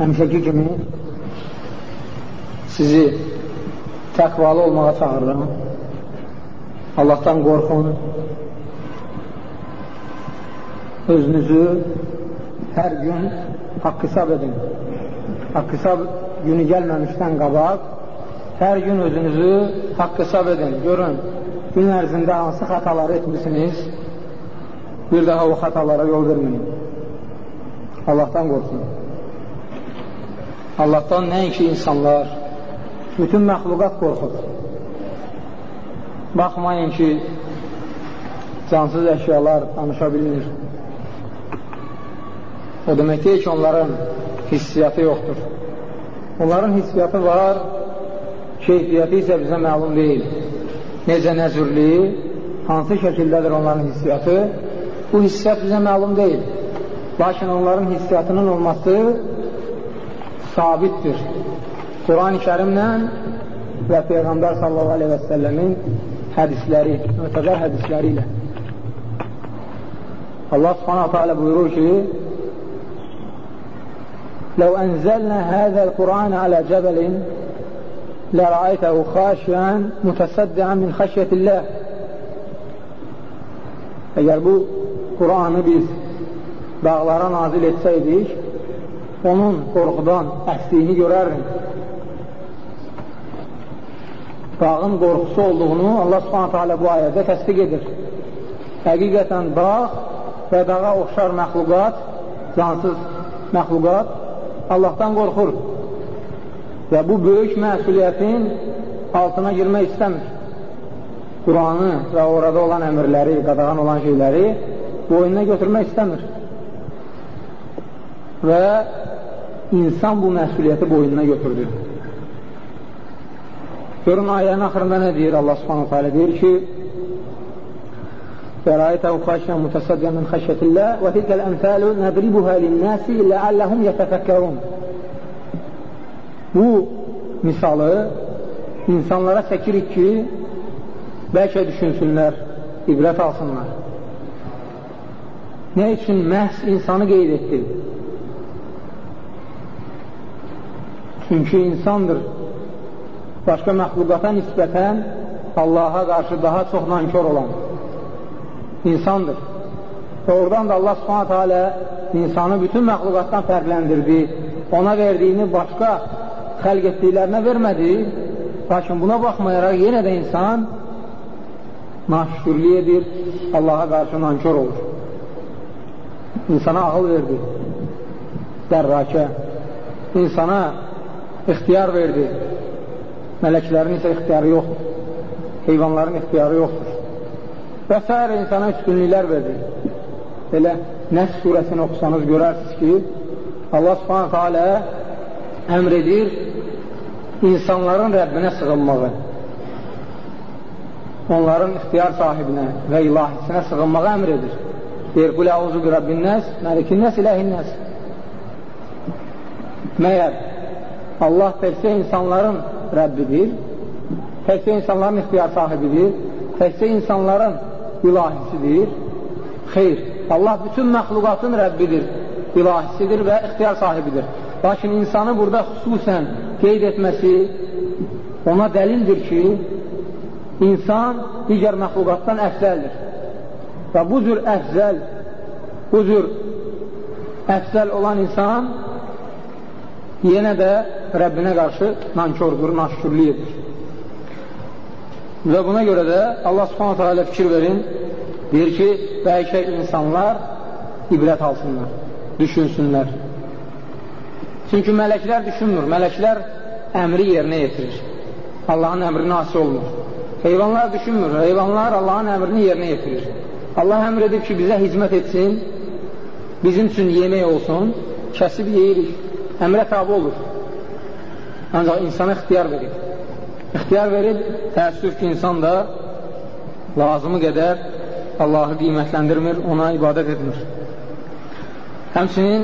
həmişəki kimi sizi təqvalı olmağa çağırıram. Allahdan qorxun. Özünüzü hər gün haqq hesab edin. Haqq hesab günü gəlməmişdən qabaq hər gün özünüzü haqq hesab edin. Görün, gün ərzində hansı xətaları etmişsiniz, bir daha o xətalara yol verməyin. Allahdan qorxun. Allahdan nəinki insanlar, bütün məxluqat qorxur. Baxmayın ki, cansız əşyalar danışa bilmir. O demək deyil ki, onların hissiyyatı yoxdur. Onların hissiyyatı var, keyfiyyəti isə bizə məlum deyil. Necə nəzürli, hansı şəkildədir onların hissiyyatı, bu hissiyyat bizə məlum deyil. Lakin onların hissiyyatının olması sabitdir. Quran-ı kərimlə və Peyğəmbər sallallahu aleyhi və səlləmin hədisləri, mütəbər hədisləri ilə. Allah subhanahu teala buyurur ki, لو أنزلنا هذا القرآن على جبل لرأيته خاشعا متصدعا من خشية الله Əgər bu Quranı biz dağlara nazil etsəydik, onun qorxudan əsdiyini görərdik. Dağın qorxusu olduğunu Allah subhanətə alə bu ayədə təsdiq edir. Həqiqətən dağ və dağa oxşar məxluqat, cansız məxluqat Allahdan qorxur və bu böyük məsuliyyətin altına girmək istəmir. Quranı və orada olan əmirləri, qadağan olan şeyləri boynuna götürmək istəmir. Və insan bu məsuliyyəti boynuna götürdü. Görün ayənin axırında nə deyir Allah subhanahu teala deyir ki فَرَأَيْتَهُ خَاشِيًا مُتَصَدِّعًا مِنْ خَشْيَةِ اللَّهِ وَتِلْكَ الْأَمْثَالُ نَضْرِبُهَا لِلنَّاسِ لَعَلَّهُمْ يَتَفَكَّرُونَ Bu misalı insanlara çəkirik ki, bəlkə düşünsünlər, ibrət alsınlar. Nə üçün məhz insanı qeyd etdi? Çünki insandır başqa məxluqata nisbətən Allaha qarşı daha çox nankör olan insandır. Və oradan da Allah subhanətə alə insanı bütün məxluqatdan fərqləndirdi. Ona verdiyini başqa xəlq etdiklərinə vermədi. Lakin buna baxmayaraq yenə də insan naşükürlük edir, Allaha qarşı nankör olur. İnsana ağıl verdi, dərrakə, insana ixtiyar verdi, mələklərin isə ixtiyarı yoxdur, heyvanların ixtiyarı yoxdur. Və s. insana üstünlüklər verdi. Elə Nəs surəsini oxusanız görərsiniz ki, Allah subhanətə alə əmr edir insanların Rəbbinə sığınmağı, onların ixtiyar sahibinə və ilahisinə sığınmağı əmr edir. Deyir, Qul əuzu bi Rabbin nəs, məlikin nəs, ilahin nəs. Məyər Allah təkcə insanların Rəbbidir, təkcə insanların ixtiyar sahibidir, təkcə insanların ilahisidir. Xeyr, Allah bütün məxluqatın Rəbbidir, ilahisidir və ixtiyar sahibidir. Lakin insanı burada xüsusən qeyd etməsi ona dəlildir ki, insan digər məxluqatdan əfzəldir. Və bu cür əfzəl, bu cür əfzəl olan insan yenə də Rəbbinə qarşı nankördür, naşükürlük edir. Və buna görə də Allah subhanətə alə fikir verin, deyir ki, bəlkə insanlar ibrət alsınlar, düşünsünlər. Çünki mələklər düşünmür, mələklər əmri yerinə yetirir. Allahın əmrini asi olmur. Heyvanlar düşünmür, heyvanlar Allahın əmrini yerinə yetirir. Allah əmr edib ki, bizə hizmət etsin, bizim üçün yemək olsun, kəsib yeyirik, əmrə tabi olur. Ancaq insana ixtiyar verir. İxtiyar verib, təəssüf ki, insan da lazımı qədər Allahı qiymətləndirmir, ona ibadət etmir. Həmçinin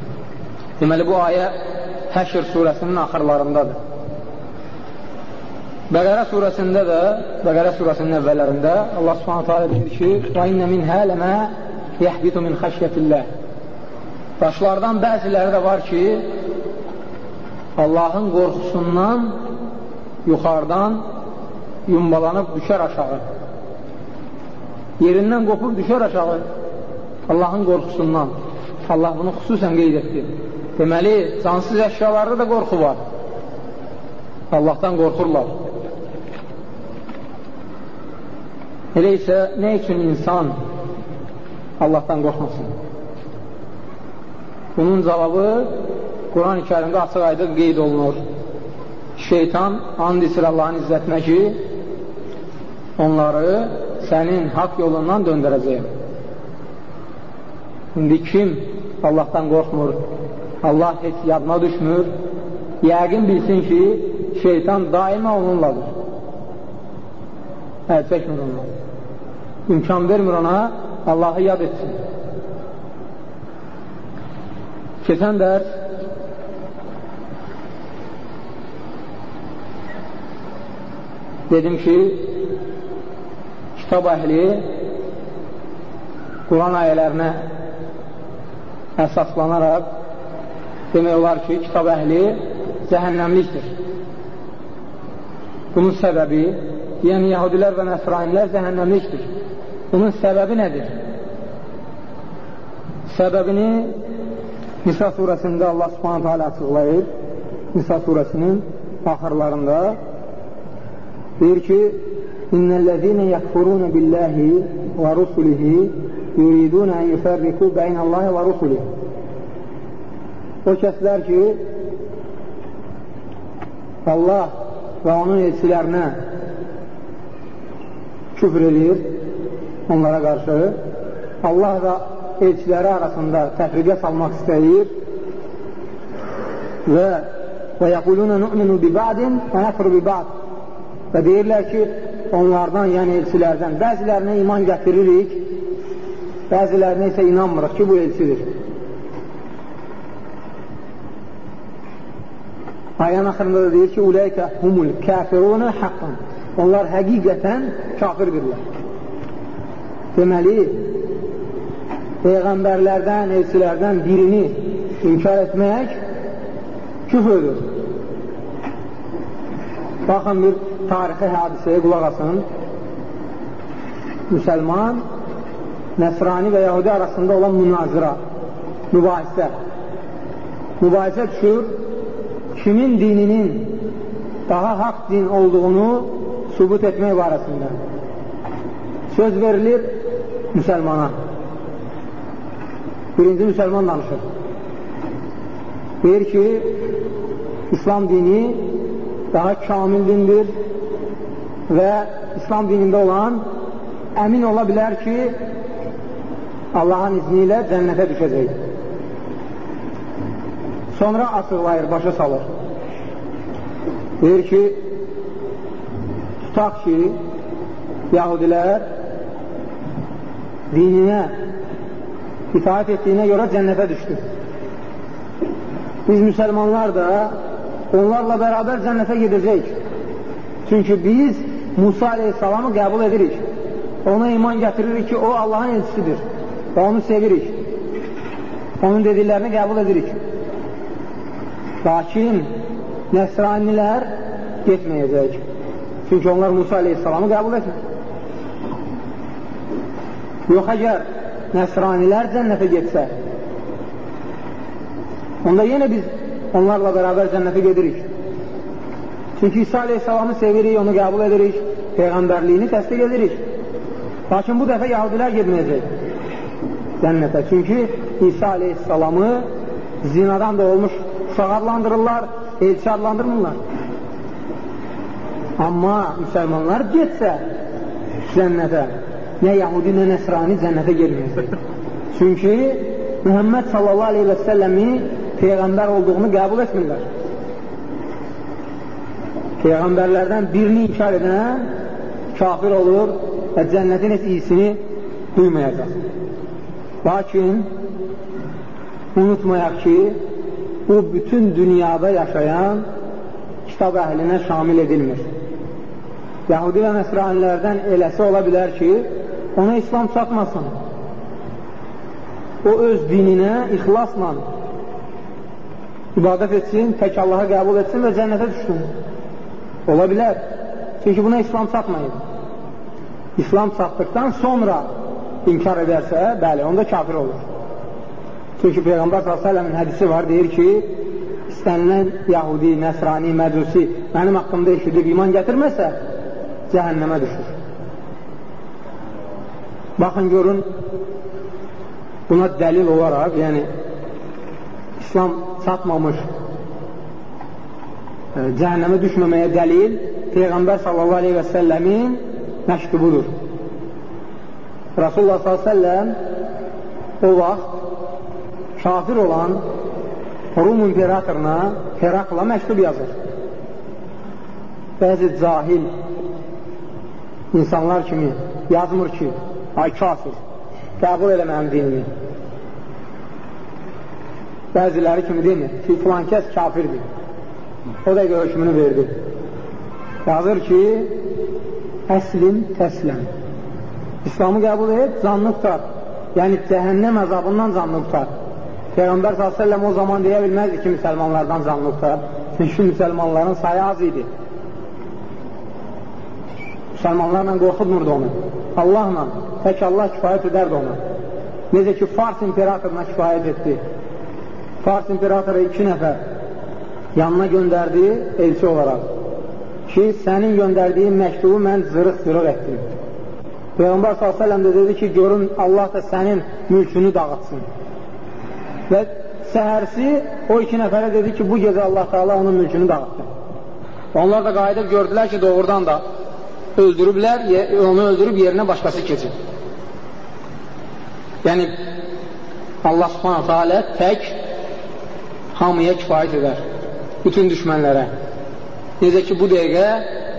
deməli bu ayə Həşr surəsinin axırlarındadır. Bəqərə surəsində də, Bəqərə surəsinin əvvəllərində Allah subhanətə alə deyir ki, Və innə min hələmə yəhbitu min xəşyətilləh. Daşlardan bəziləri də var ki, Allahın qorxusundan yuxarıdan yumbalanıb düşər aşağı. Yerindən qopub düşər aşağı Allahın qorxusundan. Allah bunu xüsusən qeyd etdi. Deməli, cansız əşyalarda da qorxu var. Allahdan qorxurlar. Elə isə nə üçün insan Allahdan qorxmasın? Bunun cavabı Quran-ı kərimdə açıq ayda qeyd olunur. Şeytan and içir Allahın izzətinə ki, onları sənin haqq yolundan döndərəcəyim. İndi kim Allahdan qorxmur, Allah heç yadına düşmür, yəqin bilsin ki, şeytan daima onunladır. Əl çəkmir onunla. İmkan vermir ona, Allahı yad etsin. Keçən dərs dedim ki, kitab əhli Quran ayələrinə əsaslanaraq demək olar ki, kitab əhli cəhənnəmlikdir. Bunun səbəbi, yəni yəhudilər və nəsranilər cəhənnəmlikdir. Bunun səbəbi nədir? Səbəbini Nisa surəsində Allah subhanətə alə açıqlayır. Nisa surəsinin axırlarında deyir ki, İnnellezine yekfurun billahi ve rusulihi yuridun en yuferriku beynallahi ve rusulihi. O kəslər ki, Allah və onun elçilərinə küfr edir onlara qarşı, Allah və elçiləri arasında təfriqə salmaq istəyir və və yəqulunə nu'minu bi ba'din və nəfru bi ba'd və deyirlər ki, onlardan, yəni elçilərdən bəzilərinə iman gətiririk, bəzilərinə isə inanmırıq ki, bu elçidir. Ayən axırında da deyir ki, Uləykə humul kəfirunə haqqan. Onlar həqiqətən kafirdirlər. Deməli, Peyğəmbərlərdən, elçilərdən birini inkar etmək küfürdür. Baxın, bir tarixi hadisəyə qulaq asın. Müsəlman, Nəsrani və Yahudi arasında olan münazıra, mübahisə. Mübahisə düşür, kimin dininin daha haqq din olduğunu sübut etmək barəsində. Söz verilir müsəlmana. Birinci müsəlman danışır. Deyir ki, İslam dini daha kamil dindir və İslam dinində olan əmin ola bilər ki, Allahın izni ilə cənnətə düşəcək. Sonra açıqlayır, başa salır. Deyir ki, tutaq ki, yahudilər dininə itaat etdiyinə görə cənnətə düşdü. Biz müsəlmanlar da onlarla bərabər cənnətə gedəcək. Çünki biz Musa aleyhissalamı qəbul edirik. Ona iman gətiririk ki, o Allahın elçisidir və onu sevirik. Onun dediklərini qəbul edirik. Lakin nəsranilər getməyəcək. Çünki onlar Musa aleyhissalamı qəbul etmir. Yox, əgər nəsranilər cənnətə getsə, onda yenə biz onlarla bərabər cənnətə gedirik. Çünki İsa aleyhissalamı sevirik, onu qəbul edirik, Peyğəmbərliyini təsdiq edirik. Lakin bu dəfə yahudilər gedməyəcək cənnətə. Çünki İsa aleyhissalamı zinadan da olmuş uşaq adlandırırlar, elçi adlandırmırlar. Amma müsəlmanlar getsə cənnətə, nə yahudi, nə nəsrani cənnətə gelməyəcək. Çünki Mühəmməd sallallahu aleyhi və səlləmi Peyğəmbər olduğunu qəbul etmirlər. Peyğəmbərlərdən birini inkar edən kafir olur və cənnətin heç iyisini duymayacaq. Lakin unutmayaq ki, bu bütün dünyada yaşayan kitab əhlinə şamil edilmir. Yahudi və məsranilərdən eləsi ola bilər ki, ona İslam çatmasın. O öz dininə ixlasla ibadət etsin, tək Allaha qəbul etsin və cənnətə düşsün. Ola bilər. Çünki buna İslam çatmayıb. İslam çatdıqdan sonra inkar edərsə, bəli, onda kafir olur. Çünki Peyğəmbər s.ə.v-in hədisi var, deyir ki, istənilən Yahudi, Nəsrani, Məcusi mənim haqqımda eşidib iman gətirməsə, cəhənnəmə düşür. Baxın, görün, buna dəlil olaraq, yəni İslam çatmamış e, cəhənnəmə düşməməyə dəlil Peyğəmbər sallallahu aleyhi və səlləmin məktubudur. Rasulullah s.ə.v o vaxt kafir olan Rum imperatoruna Herakla məktub yazır. Bəzi cahil insanlar kimi yazmır ki, ay kafir, qəbul elə mənim dinimi. Bəziləri kimi demir ki, filan kəs kafirdir. O da hökmünü verdi. Yazır ki, əslim təsləm. İslamı qəbul et, canlı tutar. Yəni, cəhənnəm əzabından canlı tutar. Peyğəmbər s.ə.v o zaman deyə bilməzdi ki, müsəlmanlardan canlı tutar. Çünki müsəlmanların sayı az idi. Müsəlmanlarla qorxudmurdu onu. Allahla, tək Allah kifayət edərdi ona. Necə ki, Fars imperatoruna kifayət etdi. Fars imperatoru iki nəfər yanına göndərdi elçi olaraq ki, sənin göndərdiyin məktubu mən zırıq-zırıq etdim. Peyğəmbər s.ə.v də dedi ki, görün Allah da sənin mülkünü dağıtsın. Və səhərsi o iki nəfərə dedi ki, bu gecə Allah Teala onun mülkünü dağıtdı. Onlar da qayıdıb gördülər ki, doğrudan da öldürüblər, onu öldürüb yerinə başqası keçib. Yəni, Allah subhanətə alə tək hamıya kifayət edər, bütün düşmənlərə. Necə ki, bu dəqiqə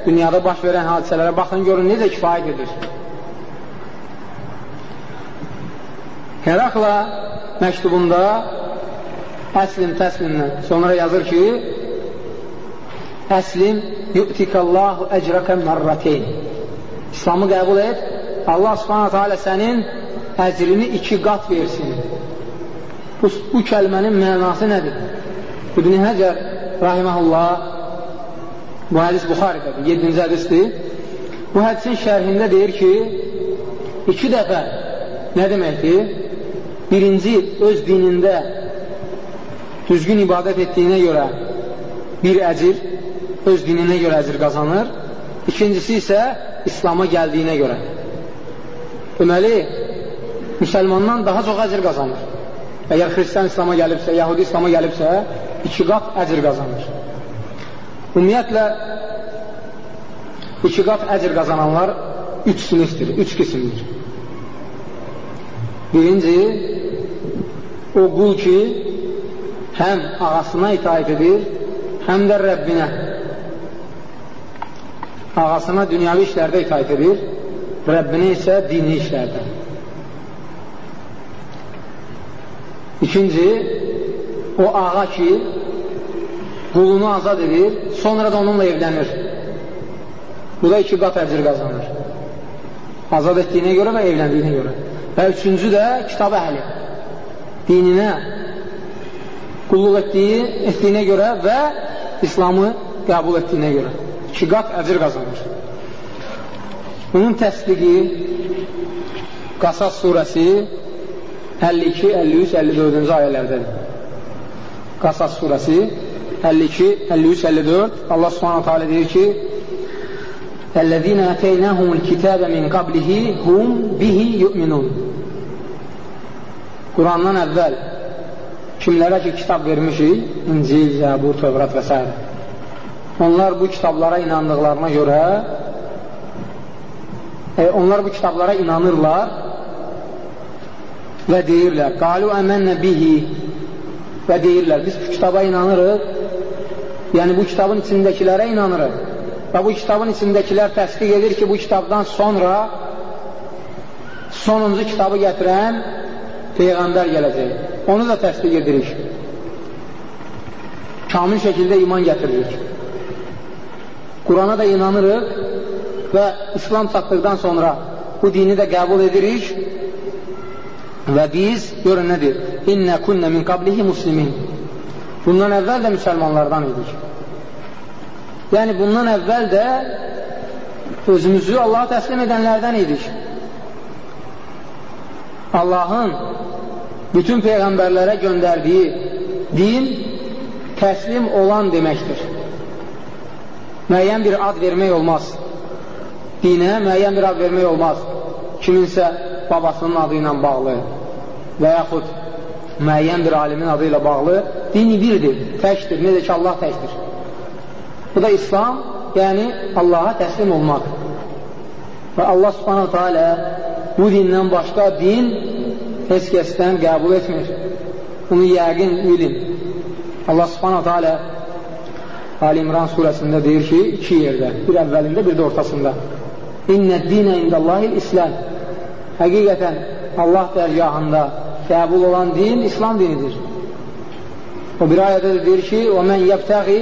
dünyada baş verən hadisələrə baxın, görün, necə kifayət edir. Herakla məktubunda əslim təslimlə sonra yazır ki, əslim yu'tikallahu əcrəkə mərrəteyn İslamı qəbul et, Allah subhanətə alə sənin əcrini iki qat versin. Bu, bu kəlmənin mənası nədir? İbn-i Həcər rahiməhullah bu hədis Buxarədədir, 7-ci hədisdir. Bu hədisin şərhində deyir ki, iki dəfə nə deməkdir? Birinci, öz dinində düzgün ibadət etdiyinə görə bir əcir, öz dininə görə əcir qazanır. İkincisi isə İslama gəldiyinə görə. Deməli, müsəlmandan daha çox əcir qazanır. Əgər xristiyan İslama gəlibsə, Yahudi İslama gəlibsə, iki qat əcr qazanır. Ümumiyyətlə, iki qat əcr qazananlar üç sinifdir, üç qisimdir. Birinci, o qul ki, həm ağasına itaət edir, həm də Rəbbinə. Ağasına dünyavi işlərdə itaət edir, Rəbbinə isə dini işlərdə. İkinci, o ağa ki, qulunu azad edir, sonra da onunla evlənir. Bu da iki qat əcr qazanır. Azad etdiyinə görə və evləndiyinə görə. Və üçüncü də kitab əhli. Dininə qulluq etdiyi, etdiyinə görə və İslamı qəbul etdiyinə görə. İki qat əcr qazanır. Bunun təsdiqi Qasas surəsi 52, 53, 54-cü ayələrdədir. Qasas surəsi 52, 53, 54 Allah subhanahu teala deyir ki Əl-ləzīnə ətəynəhumul kitəbə min qablihi hum bihi yu'minun Qurandan əvvəl kimlərə ki kitab vermişik, İncil, Zəbur, Tövrat və s. Onlar bu kitablara inandıqlarına görə e, onlar bu kitablara inanırlar və deyirlər, qalu əmənnə bihi və deyirlər, biz bu kitaba inanırıq, yəni bu kitabın içindəkilərə inanırıq və bu kitabın içindəkilər təsdiq edir ki, bu kitabdan sonra sonuncu kitabı gətirən Peyğəmbər gələcək. Onu da təsdiq edirik. Kamil şəkildə iman gətiririk. Qurana da inanırıq və İslam çatdıqdan sonra bu dini də qəbul edirik Və biz, görün nədir? İnnə künnə min qablihi muslimin. Bundan əvvəl də müsəlmanlardan idik. Yəni, bundan əvvəl də özümüzü Allaha təslim edənlərdən idik. Allahın bütün peyğəmbərlərə göndərdiyi din təslim olan deməkdir. Müəyyən bir ad vermək olmaz. Dinə müəyyən bir ad vermək olmaz. Kiminsə babasının adı ilə bağlı və yaxud müəyyən bir alimin adı ilə bağlı dini birdir, təkdir, necə ki Allah təkdir. Bu da İslam, yəni Allaha təslim olmaq. Və Allah subhanahu teala bu dindən başqa din heç kəsdən qəbul etmir. Bunu yəqin bilin. Allah subhanahu teala Ali İmran surəsində deyir ki, iki yerdə, bir əvvəlində, bir də ortasında. İnnə dinə indəllahil İslam. Həqiqətən Allah dərgahında qəbul olan din İslam dinidir. O bir ayədə də deyir ki, o mən yəbtəği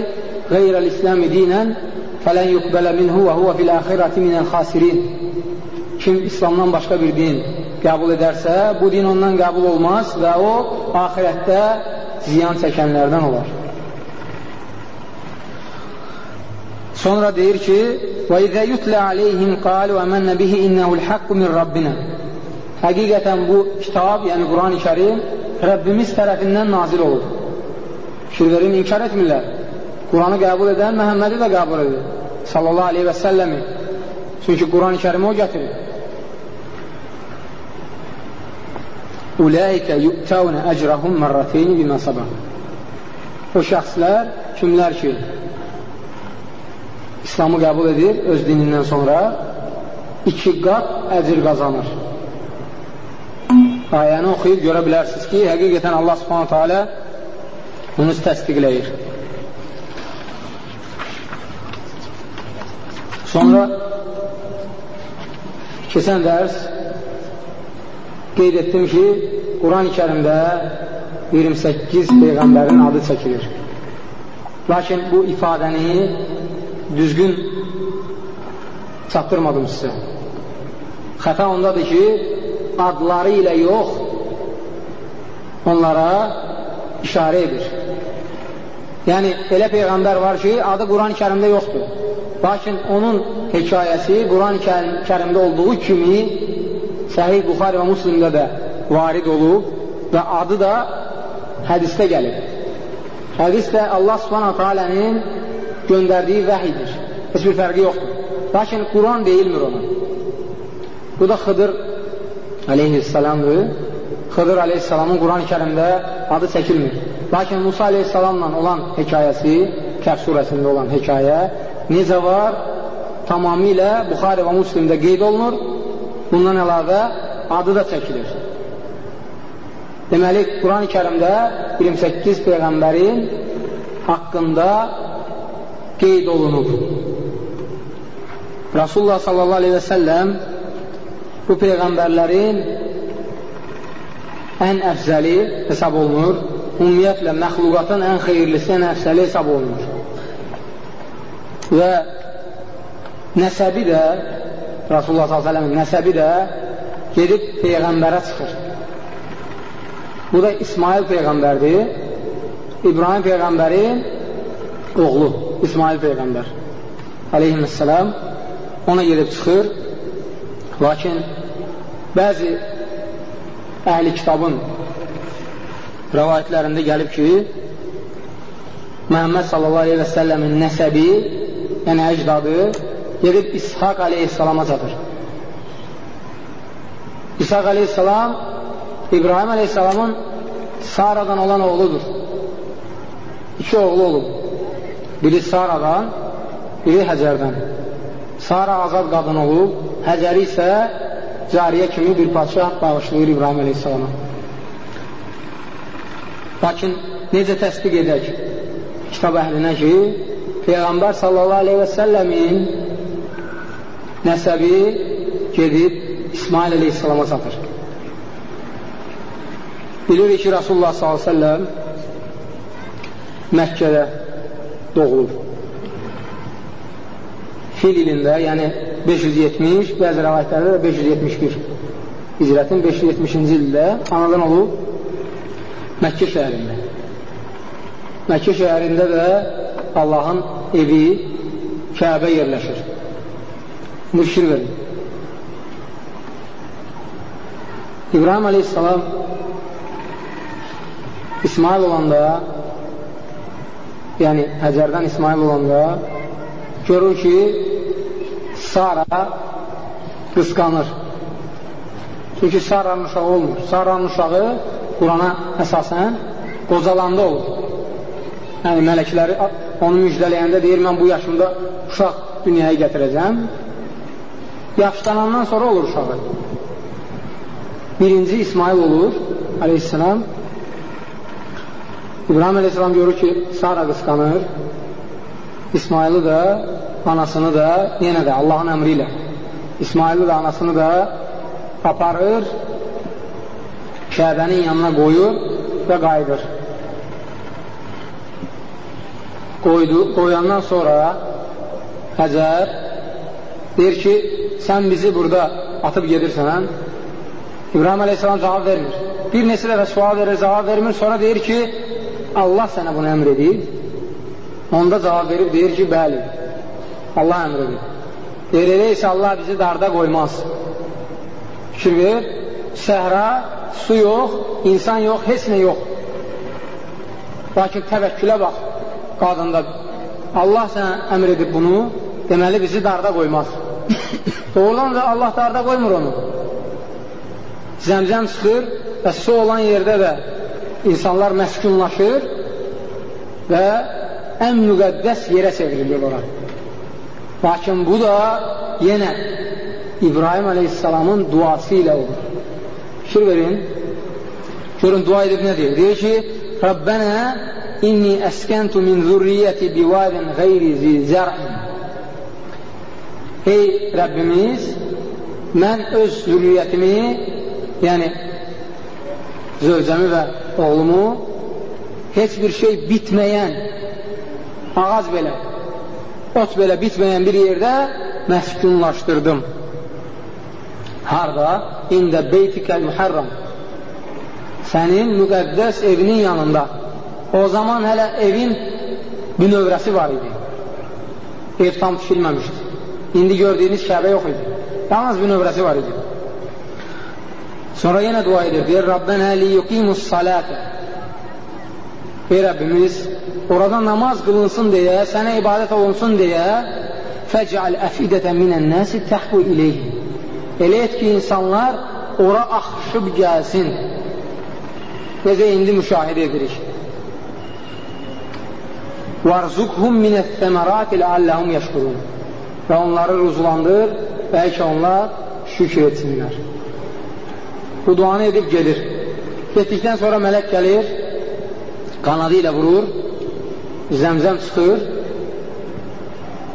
qeyrəl İslami dinən fələn yuqbələ minhu və huvə fil əxirəti minəl xasirin. Kim İslamdan başqa bir din qəbul edərsə, bu din ondan qəbul olmaz və o ahirətdə ziyan çəkənlərdən olar. Sonra deyir ki: "Və izə yutla aleyhim qalu əmennə bihi innehu'l hakku min rabbina." Həqiqətən bu kitab, yəni Qurani-Kərim Rəbbimiz tərəfindən nazil olub. Şirverin inkar etmirlər. Quranı qəbul edən Məhəmmədi də qəbul edir. Sallallahu aleyhi və səlləmi. Çünki Qurani-Kərimi o gətirir. Ulaikə yu'təvnə əcrəhum mərrəteyni bimə sabah. O şəxslər kimlər ki, İslamı qəbul edir öz dinindən sonra iki qat əcr qazanır. Ayəni oxuyub görə bilərsiniz ki, həqiqətən Allah subhanətə alə bunu təsdiqləyir. Sonra keçən dərs qeyd etdim ki, Quran-ı kərimdə 28 Peyğəmbərin adı çəkilir. Lakin bu ifadəni düzgün çatdırmadım sizə. Xəta ondadır ki, adları ilə yox, onlara işarə edir. Yəni, elə Peyğəmbər var ki, adı Quran-ı kərimdə yoxdur. Lakin onun hekayəsi Quran-ı kərimdə olduğu kimi Səhih Buxari və Muslimdə də varid olub və adı da hədisdə gəlib. Hədis də Allah subhanahu alənin göndərdiyi vəhidir. Heç bir fərqi yoxdur. Lakin Quran deyilmir ona. Bu da Xıdır aleyhissalamdır. Xıdır aleyhissalamın Quran-ı kərimdə adı çəkilmir. Lakin Musa aleyhissalamla olan hekayəsi, Kəhv surəsində olan hekayə necə var? Tamamilə Buxari və Muslimdə qeyd olunur. Bundan əlavə adı da çəkilir. Deməli, Quran-ı kərimdə 28 Peyğəmbərin haqqında qeyd olunub. Rasulullah sallallahu aleyhi və səlləm bu Peyğəmbərlərin ən əfzəli hesab olunur. Ümumiyyətlə, məxluqatın ən xeyirlisi, ən əfzəli hesab olunur. Və nəsəbi də, Rasulullah s.ə.v nəsəbi də gedib Peyğəmbərə çıxır. Bu da İsmail Peyğəmbərdir. İbrahim Peyğəmbərin oğlu İsmail Peyğəmbər aleyhissalam ona gedib çıxır. Lakin bəzi əhli kitabın rəvayətlərində gəlib ki Məhəmməd sallallahu aleyhi və səlləmin nəsəbi yəni əcdadı gedib İshaq aleyhissalama çatır. İshaq aleyhissalam İbrahim aleyhissalamın Saradan olan oğludur. İki oğlu olub Biri Saradan, biri Həcərdən. Sara azad qadın olub, Həcəri isə cariyə kimi bir padşah bağışlayır İbrahim əleyhissalama. Lakin necə təsdiq edək kitab əhlinə ki, Peyğəmbər sallallahu aleyhi və səlləmin nəsəbi gedib İsmail əleyhissalama çatır. Bilirik ki, Rasulullah səlləm Məkkədə doğulub. Fil ilində, yəni 570, bəzi rəvayətlərdə də 571. Hicrətin 570-ci ildə anadan olub Məkkə şəhərində. Məkkə şəhərində də Allahın evi, Kəbə yerləşir. Bu fikir verin. İbrahim aleyhissalam İsmail olanda yəni Həcərdən İsmail olanda görür ki Sara qısqanır. Çünki Saranın uşağı olmur. Saranın uşağı Qurana əsasən qocalanda olur. Yəni mələkləri onu müjdələyəndə deyir, mən bu yaşımda uşaq dünyaya gətirəcəm. Yaşlanandan sonra olur uşağı. Birinci İsmail olur, aleyhisselam. İbrahim aleyhisselam görür ki, Sara qısqanır. İsmail'i da, anasını da, yenə də Allahın əmri ilə İsmail'i da, anasını da aparır, Kəbənin yanına qoyur və qayıdır. Qoydu, qoyandan sonra Həcər deyir ki, sən bizi burada atıb gedirsən, İbrahim Aleyhisselam cavab vermir. Bir neçə dəfə sual verir, cavab vermir, sonra deyir ki, Allah sənə bunu əmr edir. Onda cavab verib deyir ki, bəli, Allah əmr edir. Deyir, elə isə Allah bizi darda qoymaz. Fikir ver, səhra, su yox, insan yox, heç nə yox. Lakin təvəkkülə bax, qadında. Allah sənə əmr edib bunu, deməli bizi darda qoymaz. Doğrudan da Allah darda qoymur onu. Zəmzəm çıxır və su olan yerdə də insanlar məskunlaşır və ən müqəddəs yerə çevrilir ora. Lakin bu da yenə İbrahim Aleyhisselamın duası ilə olur. Fikir verin. Görün, dua edib nə deyir? Deyir ki, Rabbənə inni əskəntu min zürriyyəti bivadin qeyri zilzər'in Ey Rəbbimiz, mən öz zürriyyətimi, yəni zövcəmi və oğlumu heç bir şey bitməyən, ağac belə, ot belə bitməyən bir yerdə məskunlaşdırdım. Harada? İndə beytikəl mühərram. Sənin müqəddəs evinin yanında. O zaman hələ evin bünövrəsi var idi. Ev tam tikilməmişdi. İndi gördüyünüz Kəbə yox idi. Yalnız bünövrəsi var idi. Sonra yenə dua edir. Deyir, Rabbənə li yuqimus salətə. Ey Rəbbimiz, orada namaz qılınsın deyə, sənə ibadət olunsun deyə fəcəl əfidətə minən nəsi təhvu ileyhi. Elə et ki, insanlar ora axışıb gəlsin. Necə indi müşahidə edirik. وَارْزُقْهُمْ مِنَ الثَّمَرَاتِ لَعَلَّهُمْ يَشْكُرُونَ Və onları ruzlandır, bəlkə onlar şükür etsinlər. Bu duanı edib gedir. Getdikdən sonra mələk gəlir, qanadı ilə vurur, zəmzəm çıxır,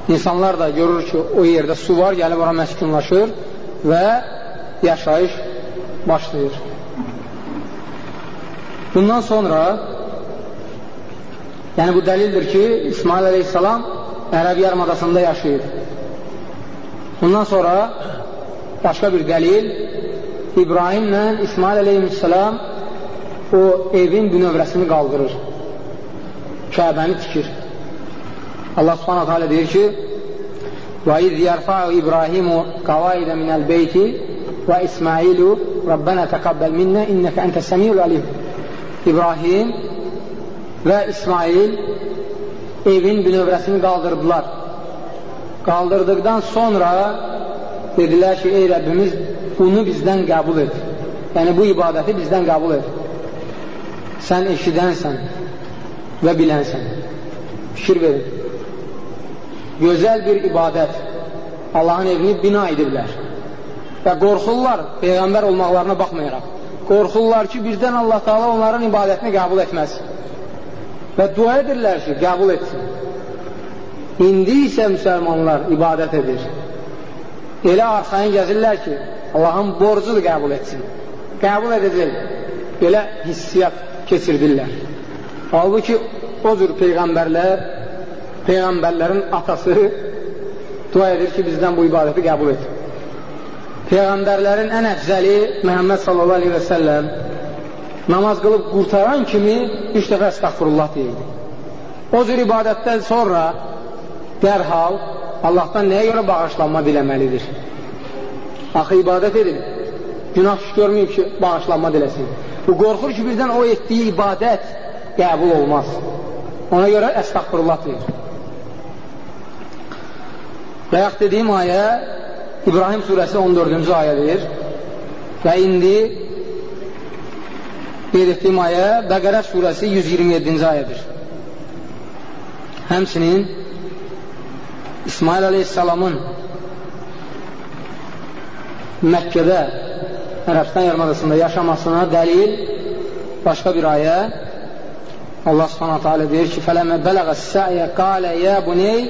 İnsanlar da görür ki, o yerdə su var, gəlib ora məskunlaşır və yaşayış başlayır. Bundan sonra yəni bu dəlildir ki, İsmail əleyhissalam Ərəb yarımadasında yaşayır. Bundan sonra başqa bir dəlil İbrahimlə İsmail əleyhissalam o evin bünövrəsini qaldırır. Kəbəni tikir. Allah subhanahu teala deyir ki وَاِذْ يَرْفَعُ إِبْرَاهِيمُ قَوَائِدَ مِنَ الْبَيْتِ وَإِسْمَعِيلُ رَبَّنَا تَقَبَّلْ مِنَّا اِنَّكَ أَنْتَ السَّمِيعُ الْعَلِيمُ İbrahim və İsmail evin bünövrəsini qaldırdılar. Qaldırdıqdan sonra dedilər ki, ey Rəbbimiz bunu bizdən qəbul et. Yəni bu ibadəti bizdən qəbul et. Sən eşidənsən və bilənsən. Fikir verin. Gözəl bir ibadət. Allahın evini bina ediblər. Və qorxurlar Peyğəmbər olmaqlarına baxmayaraq. Qorxurlar ki, birdən Allah Taala onların ibadətini qəbul etməz. Və dua edirlər ki, qəbul etsin. İndi isə müsəlmanlar ibadət edir. Elə arxayın gəzirlər ki, Allahın borcunu qəbul etsin. Qəbul edəcək. Belə hissiyat keçirdirlər. Halbuki o cür Peyğəmbərlər, Peyğəmbərlərin atası dua edir ki, bizdən bu ibadəti qəbul et. Peyğəmbərlərin ən əfzəli Məhəmməd sallallahu aleyhi və səlləm namaz qılıb qurtaran kimi üç dəfə əstəxfurullah deyildi. O cür ibadətdən sonra dərhal Allahdan nəyə görə bağışlanma diləməlidir? Axı ibadət edin. Günah iş görməyib ki, bağışlanma diləsin. Bu qorxur ki, birdən o etdiyi ibadət qəbul olmaz. Ona görə əstəxfurullah deyir. Yaxud dediyim ayə İbrahim surəsi 14-cü ayədir. Və indi qeyd etdiyim ayə Bəqərə surəsi 127-ci ayədir. Həmsinin İsmail aleyhissalamın Məkkədə Ərəbistan yarımadasında yaşamasına dəlil başqa bir ayə Allah subhanahu teala deyir ki fələmə bələğə səyə qalə yə buney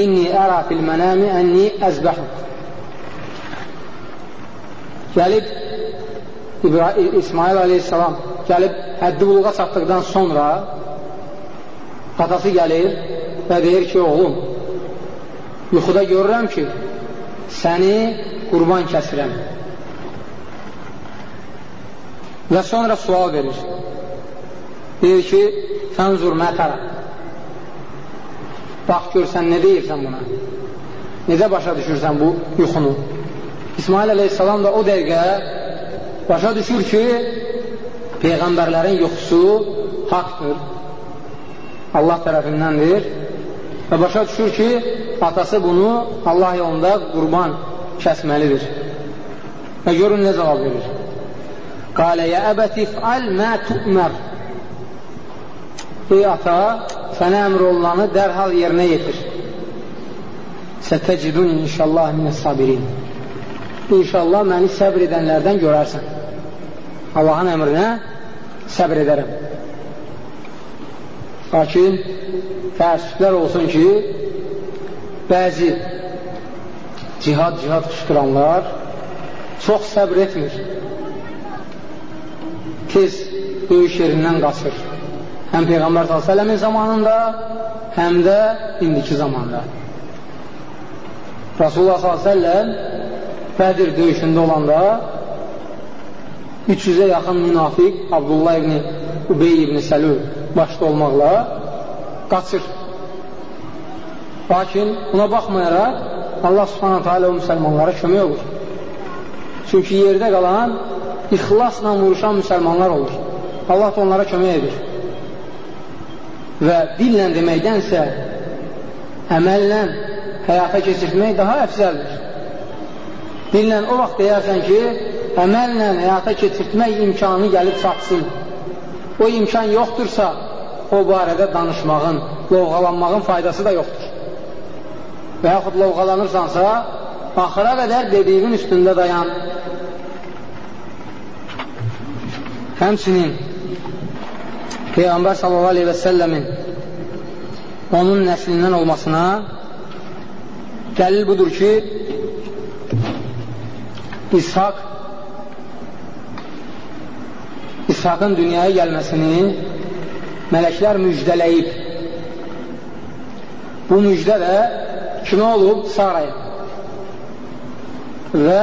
inni ərə fil mənəmi ənni əzbəhuk gəlib İbrahim, İsmail aleyhissalam gəlib həddi buluğa çatdıqdan sonra atası gəlir və deyir ki, oğlum, yuxuda görürəm ki, səni qurban kəsirəm. Və sonra sual verir. Deyir ki, fənzur mətərə. Bax, gör, sən nə deyirsən buna? Necə başa düşürsən bu yuxunu? İsmail əleyhissalam da o dəqiqə başa düşür ki, Peyğəmbərlərin yuxusu haqdır. Allah tərəfindəndir və başa düşür ki, atası bunu Allah yolunda qurban kəsməlidir. Və görün nə cavab verir. Qalə yə əbəti fəal mə tu'mər Ey ata, sənə əmr olunanı dərhal yerinə yetir. Sətəcidun inşallah minəs sabirin. İnşallah məni səbr edənlərdən görərsən. Allahın əmrinə səbr edərəm. Lakin təəssüflər olsun ki, bəzi cihad-cihad qışqıranlar çox səbr etmir. Tez döyüş yerindən qaçır. Həm Peyğəmbər s.ə.v-in zamanında, həm də indiki zamanda. Rasulullah s.ə.v Bədir döyüşündə olanda 300-ə yaxın münafiq Abdullah ibn Ubey ibn Səlül başda olmaqla qaçır. Lakin buna baxmayaraq Allah subhanətə alə o müsəlmanlara kömək olur. Çünki yerdə qalan ixlasla vuruşan müsəlmanlar olur. Allah da onlara kömək edir. Və dillə deməkdənsə əməllə həyata keçirmək daha əfzəldir. Dillə o vaxt deyərsən ki, əməllə həyata keçirtmək imkanı gəlib çatsın. O imkan yoxdursa, o barədə danışmağın, lovğalanmağın faydası da yoxdur. Və yaxud lovğalanırsansa, axıra qədər dediyin üstündə dayan. Həmçinin Peyğəmbər sallallahu aleyhi və səlləmin onun nəslindən olmasına dəlil budur ki, İshak İshakın dünyaya gəlməsini mələklər müjdələyib. Bu müjdə də kimə olub? Saraya. Və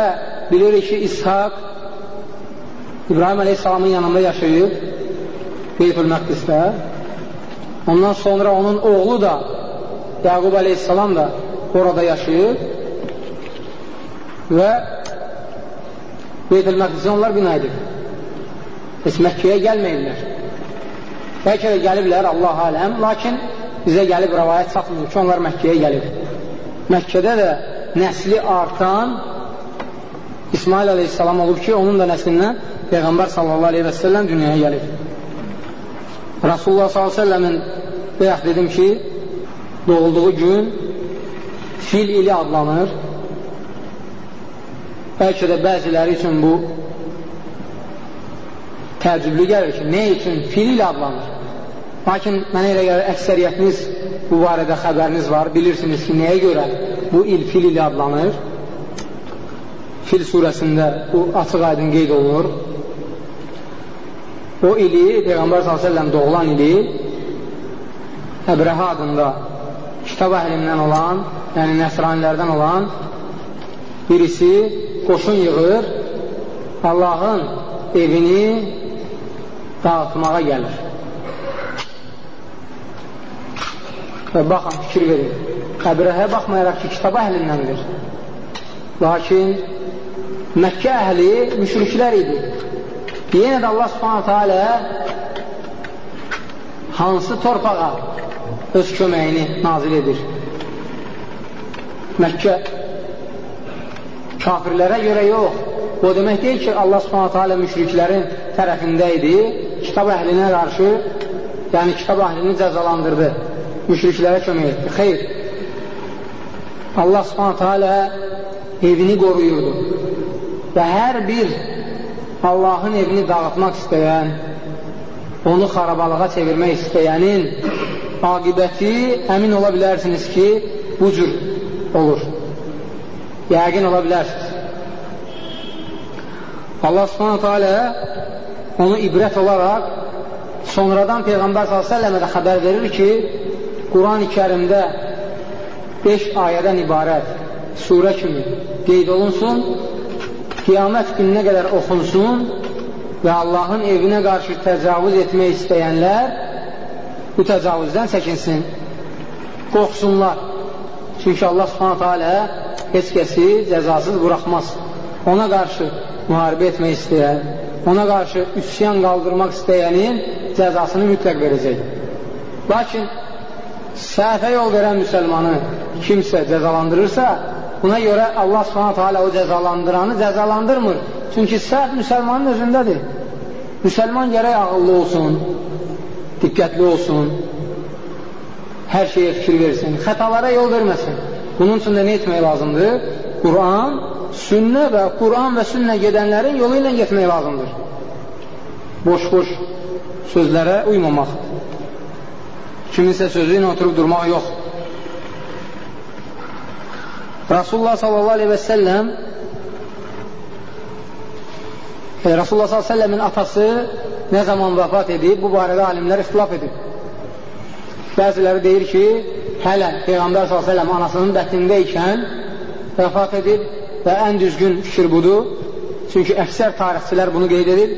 bilirik ki, İshak İbrahim Aleyhisselamın yanında yaşayıb Beytül Məqdisdə. Ondan sonra onun oğlu da Yaqub Aleyhisselam da orada yaşayıb və Beytül Məqdisə onlar bina edir. Heç Məkkəyə gəlməyirlər. Bəlkə də gəliblər, Allah aləm, lakin bizə gəlib rəvayət çatmır ki, onlar Məkkəyə gəlib. Məkkədə də nəsli artan İsmail aleyhissalam olub ki, onun da nəslindən Peyğəmbər sallallahu aleyhi və səlləm dünyaya gəlib. Rasulullah sallallahu aleyhi və səlləmin bayaq dedim ki, doğulduğu gün fil ili adlanır. Bəlkə də bəziləri üçün bu təəccüblü gəlir ki, nə üçün fil ilə adlanır? Lakin mənə elə gəlir, əksəriyyətiniz bu barədə xəbəriniz var, bilirsiniz ki, nəyə görə bu il fil ilə adlanır? Fil surəsində bu açıq aydın qeyd olunur. O ili, Peyğəmbər s.ə.v doğulan ili Əbrəhə adında kitab əhlindən olan, yəni nəsranilərdən olan birisi qoşun yığır, Allahın evini dağıtmağa gəlir. Və baxın, fikir verin. Əbrəhə baxmayaraq ki, kitab əhlindəndir. Lakin Məkkə əhli müşriklər idi. Yenə də Allah subhanətə alə hansı torpağa öz köməyini nazil edir? Məkkə kafirlərə görə yox. O demək deyil ki, Allah subhanətə alə müşriklərin tərəfində idi, kitab əhlinə qarşı, yəni kitab əhlini cəzalandırdı, müşriklərə kömək etdi. Xeyr, Allah subhanətə alə evini qoruyurdu və hər bir Allahın evini dağıtmaq istəyən, onu xarabalığa çevirmək istəyənin aqibəti əmin ola bilərsiniz ki, bu cür olur. Yəqin ola bilərsiniz. Allah subhanətə alə onu ibrət olaraq sonradan Peyğəmbər s.ə.və də xəbər verir ki, Quran-ı kərimdə 5 ayədən ibarət surə kimi qeyd olunsun, qiyamət gününə qədər oxunsun və Allahın evinə qarşı təcavüz etmək istəyənlər bu təcavüzdən çəkinsin, qorxsunlar. Çünki Allah subhanətə alə heç kəsi cəzasız buraxmaz. Ona qarşı müharibə etmək istəyən, ona qarşı üsyan qaldırmaq istəyənin cəzasını mütləq verəcək. Lakin səhvə yol verən müsəlmanı kimsə cəzalandırırsa, buna görə Allah subhanətə alə o cəzalandıranı cəzalandırmır. Çünki səhv müsəlmanın özündədir. Müsəlman gərək ağıllı olsun, diqqətli olsun, hər şeyə fikir versin, xətalara yol verməsin. Bunun üçün də nə etmək lazımdır? Quran, sünnə və Quran və sünnə gedənlərin yolu ilə getmək lazımdır. Boş-boş sözlərə uymamaq. Kiminsə sözü ilə oturub durmaq yox. Rasulullah sallallahu aleyhi və səlləm e, Rasulullah sallallahu aleyhi və səlləmin atası nə zaman vəfat edib, bu barədə alimlər ixtilaf edib. Bəziləri deyir ki, hələ Peyğəmbər s.ə.v anasının bətnində ikən vəfat edib və ən düzgün fikir budur. Çünki əksər tarixçilər bunu qeyd edir.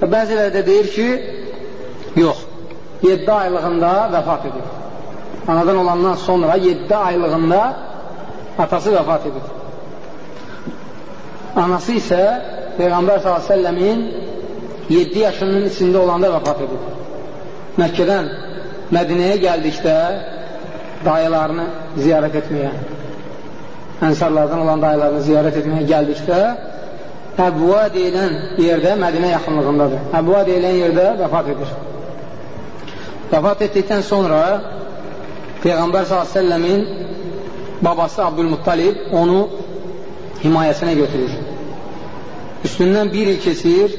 Və bəziləri də deyir ki, yox, 7 aylığında vəfat edib. Anadan olandan sonra 7 aylığında atası vəfat edib. Anası isə Peyğəmbər s.ə.v-in 7 yaşının içində olanda vəfat edib. Məkkədən Mədinəyə gəldikdə dayılarını ziyarət etməyə, ənsarlardan olan dayılarını ziyarət etməyə gəldikdə Əbva deyilən yerdə, Mədinə yaxınlığındadır. Əbva deyilən yerdə vəfat edir. Vəfat etdikdən sonra Peyğəmbər s.ə.v-in babası Abdülmuttalib onu himayəsinə götürür. Üstündən bir il keçir,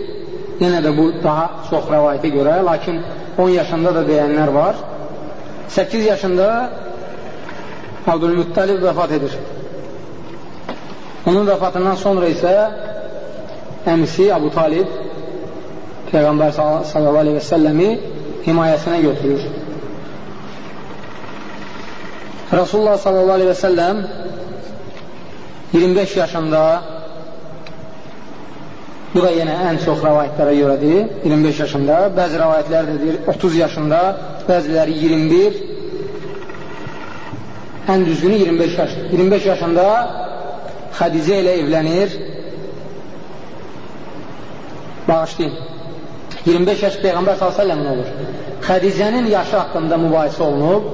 yenə də bu daha çox rəvayətə görə, lakin 10 yaşında da deyənlər var. 8 yaşında Abdülmüttalib vəfat edir. Onun vəfatından sonra isə əmisi Abu Talib Peyğəmbər sallallahu aleyhi himayəsinə götürür. Rasulullah sallallahu aleyhi və səlləm 25 yaşında Bu da yenə ən çox rəvayətlərə görədir. 25 yaşında, bəzi rəvayətlər deyir 30 yaşında, bəziləri 21, ən düzgünü 25 yaş. 25 yaşında Xədicə ilə evlənir. Bağışlayın. 25 yaş Peyğəmbər s.ə.v olur. Xədicənin yaşı haqqında mübahisə olunub.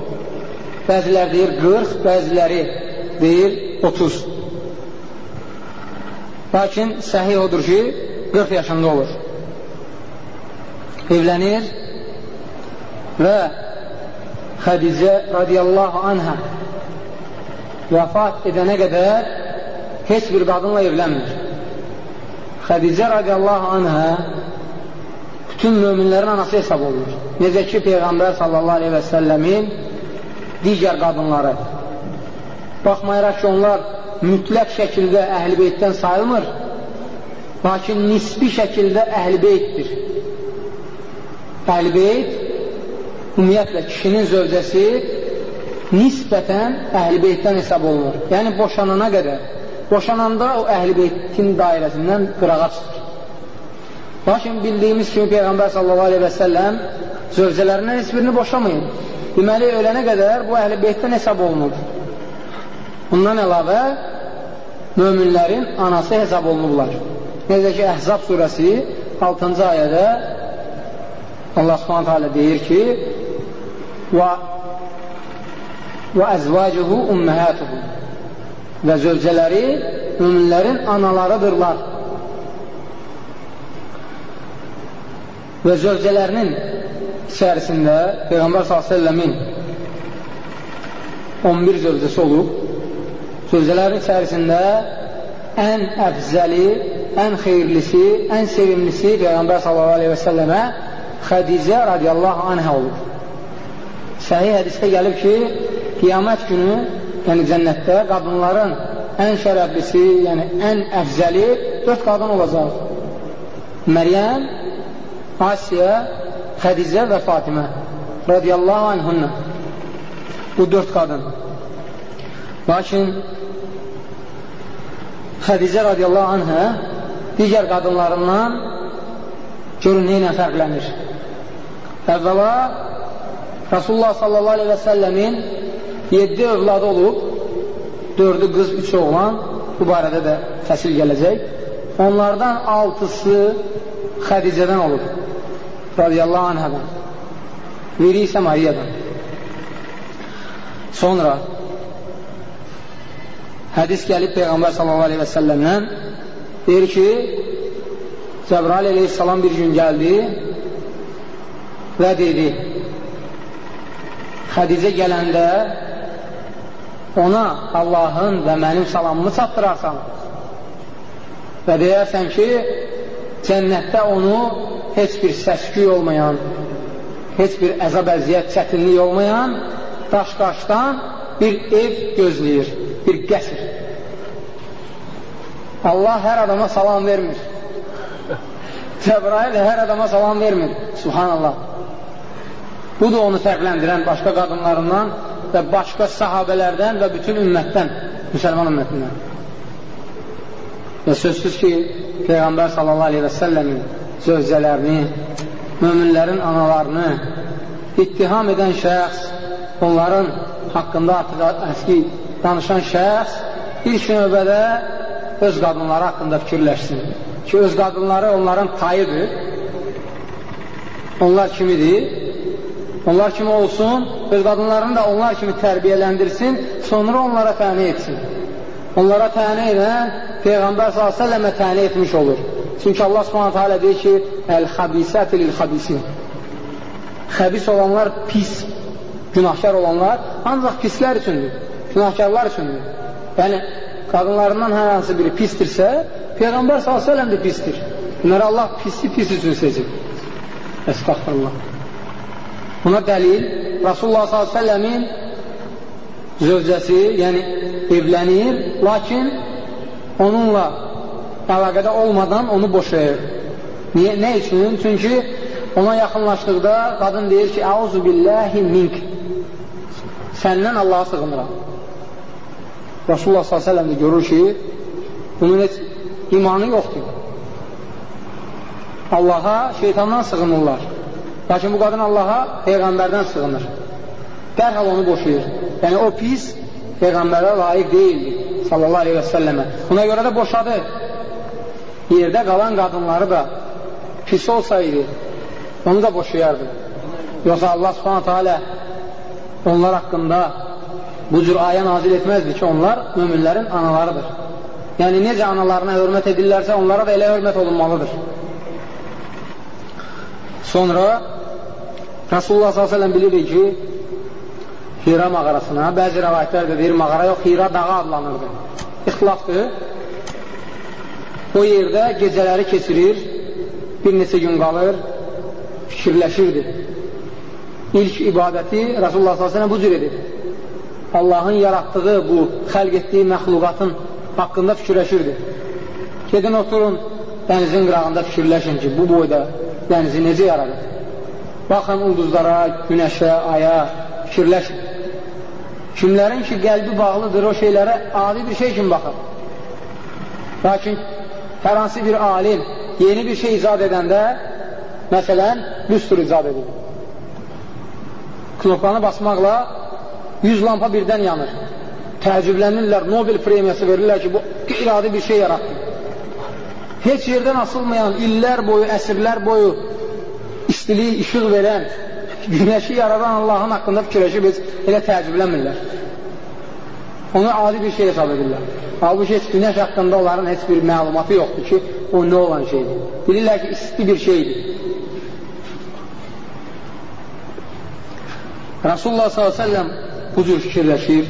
Bəziləri deyir 40, bəziləri deyir 30. Lakin səhih odur ki, 40 yaşında olur. Evlənir və Xədicə radiyallahu anhə vəfat edənə qədər heç bir qadınla evlənmir. Xədicə radiyallahu anhə bütün möminlərin anası hesab olunur. Necə ki, Peyğəmbər sallallahu aleyhi və səlləmin digər qadınları. Baxmayaraq ki, onlar mütləq şəkildə əhl-i beytdən sayılmır, lakin nisbi şəkildə əhl-i beytdir. Əhl-i beyt ümumiyyətlə kişinin zövcəsi nisbətən əhl-i beytdən hesab olunur. Yəni boşanana qədər. Boşananda o əhl-i beytin dairəsindən qırağa çıxır. Lakin bildiyimiz kimi Peyğəmbər sallallahu aleyhi və səlləm zövcələrindən heç birini boşamayın. deməli, ölənə qədər bu əhl-i beytdən hesab olunur. Bundan əlavə, möminlərin anası hesab olunurlar. Necə ki, Əhzab surəsi 6-cı ayədə Allah subhanətə alə deyir ki, və və əzvacuhu ümməhətuhu və zövcələri müminlərin analarıdırlar. Və zövcələrinin içərisində Peyğəmbər s.ə.v-in 11 zövcəsi olub. Zövcələrin içərisində ən əfzəli, ən xeyirlisi, ən sevimlisi Peyğəmbər s.ə.və Xədicə radiyallahu anhə olub. Səhih hədisdə gəlib ki, qiyamət günü, yəni cənnətdə qadınların ən şərəflisi, yəni ən əfzəli dörd qadın olacaq. Məryəm, Asiyə, Xədicə və Fatimə radiyallahu anhunna. Bu dörd qadın. Lakin Xədicə radiyallahu anhə digər qadınlarından görün neynə fərqlənir. Əvvəla Rasulullah sallallahu aleyhi və səlləmin yeddi övladı olub, dördü qız, üç oğlan, bu barədə də fəsil gələcək. Onlardan altısı Xədicədən olub, radiyallahu anhədən. Biri isə Mariyadan. Sonra hədis gəlib Peyğəmbər sallallahu aleyhi və səlləmdən deyir ki, Cəbrail aleyhissalam bir gün gəldi və dedi, Xədicə gələndə ona Allahın və mənim salamımı çatdırarsan və deyərsən ki, cənnətdə onu heç bir səsküy olmayan, heç bir əzab əziyyət, çətinlik olmayan daş-qaşdan bir ev gözləyir, bir qəsr. Allah hər adama salam vermir. Cəbrail hər adama salam vermir. Subhanallah. Bu da onu fərqləndirən başqa qadınlarından və başqa sahabələrdən və bütün ümmətdən, müsəlman ümmətindən. Və sözsüz ki, Peyğəmbər sallallahu aleyhi və səlləmin zövcələrini, möminlərin analarını ittiham edən şəxs, onların haqqında artıq əski danışan şəxs ilk növbədə öz qadınları haqqında fikirləşsin ki, öz qadınları onların tayıdır, onlar kimidir? Onlar kimi olsun, öz qadınlarını da onlar kimi tərbiyələndirsin, sonra onlara təni etsin. Onlara təni edən Peyğəmbər s.ə.və təni etmiş olur. Çünki Allah s.ə.və deyir ki, Əl-xabisət lil-xabisin. Xəbis olanlar pis, günahkar olanlar ancaq pislər üçündür, günahkarlar üçündür. Yəni, qadınlarından hər hansı biri pistirsə, Peyğəmbər s.ə.v də pistir. Bunları Allah pisi pis üçün seçib. Əstəxfirullah. Buna dəlil Rasulullah s.ə.v-in zövcəsi, yəni evlənir, lakin onunla əlaqədə olmadan onu boşayır. Niyə? Nə üçün? Çünki ona yaxınlaşdıqda qadın deyir ki, Əuzu billəhi mink səndən Allaha sığınıram. Rasulullah s.ə.v də görür ki, bunun heç imanı yoxdur. Allaha şeytandan sığınırlar. Lakin bu qadın Allaha Peyğəmbərdən sığınır. Dərhal onu boşayır. Yəni o pis Peyğəmbərə layiq deyildi sallallahu aleyhi və səlləmə. Buna görə də boşadı. Yerdə qalan qadınları da pis olsaydı onu da boşayardı. Yoxsa Allah subhanətə alə onlar haqqında bu cür ayə nazil etməzdi ki, onlar müminlərin analarıdır. Yəni, necə analarına hörmət edirlərsə, onlara da elə hörmət olunmalıdır. Sonra Rasulullah s.ə.v bilirik ki, Hira mağarasına, bəzi rəvayətlər də deyir, mağara yox, Hira dağı adlanırdı. İxtilafdır. O yerdə gecələri keçirir, bir neçə gün qalır, fikirləşirdi. İlk ibadəti Rasulullah s.ə.v bu cür edir. Allahın yaratdığı bu xəlq etdiyi məxluqatın haqqında fikirləşirdi. Gedin oturun dənizin qırağında fikirləşin ki, bu boyda dənizi necə yaradır? Baxın ulduzlara, günəşə, aya, fikirləşin. Kimlərin ki, qəlbi bağlıdır o şeylərə adi bir şey kimi baxır. Lakin hər hansı bir alim yeni bir şey icad edəndə, məsələn, lüstr icad edir. knopkanı basmaqla 100 lampa birdən yanır. Təəccüblənirlər, Nobel premiyası verirlər ki, bu qeyri-adi bir şey yaratdı. Heç yerdən asılmayan, illər boyu, əsrlər boyu istiliyi, işıq verən, günəşi yaradan Allahın haqqında fikirləşib heç elə təəccüblənmirlər. Onu adi bir şey hesab edirlər. Halbuki heç günəş haqqında onların heç bir məlumatı yoxdur ki, o nə olan şeydir. Bilirlər ki, isti bir şeydir. Rasulullah s.ə.v bu cür fikirləşir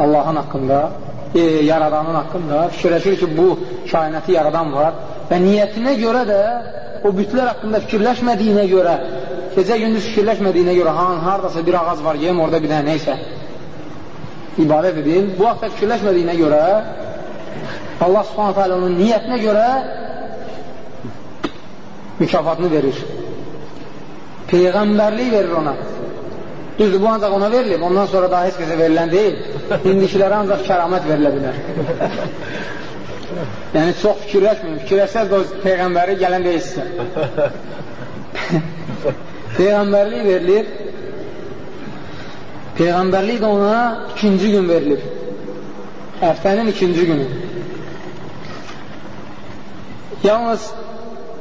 Allahın haqqında, e, yaradanın haqqında, fikirləşir ki, bu kainatı yaradan var və niyyətinə görə də o bütlər haqqında fikirləşmədiyinə görə, gecə gündüz fikirləşmədiyinə görə, han, haradasa bir ağac var, yem orada bir dənə neysə, ibadət edin. Bu haqda fikirləşmədiyinə görə Allah subhanətə alə onun niyyətinə görə mükafatını verir. Peyğəmbərlik verir ona. Düzdür, bu ancaq ona verilib, ondan sonra daha heç kəsə verilən deyil. İndikilərə ancaq kəramət verilə bilər. yəni, çox fikirləşməyin. Fikirləşsəz də o Peyğəmbəri gələn deyilsə. Peyğəmbərlik verilir. Peyğəmbərlik də ona ikinci gün verilir. Həftənin ikinci günü. Yalnız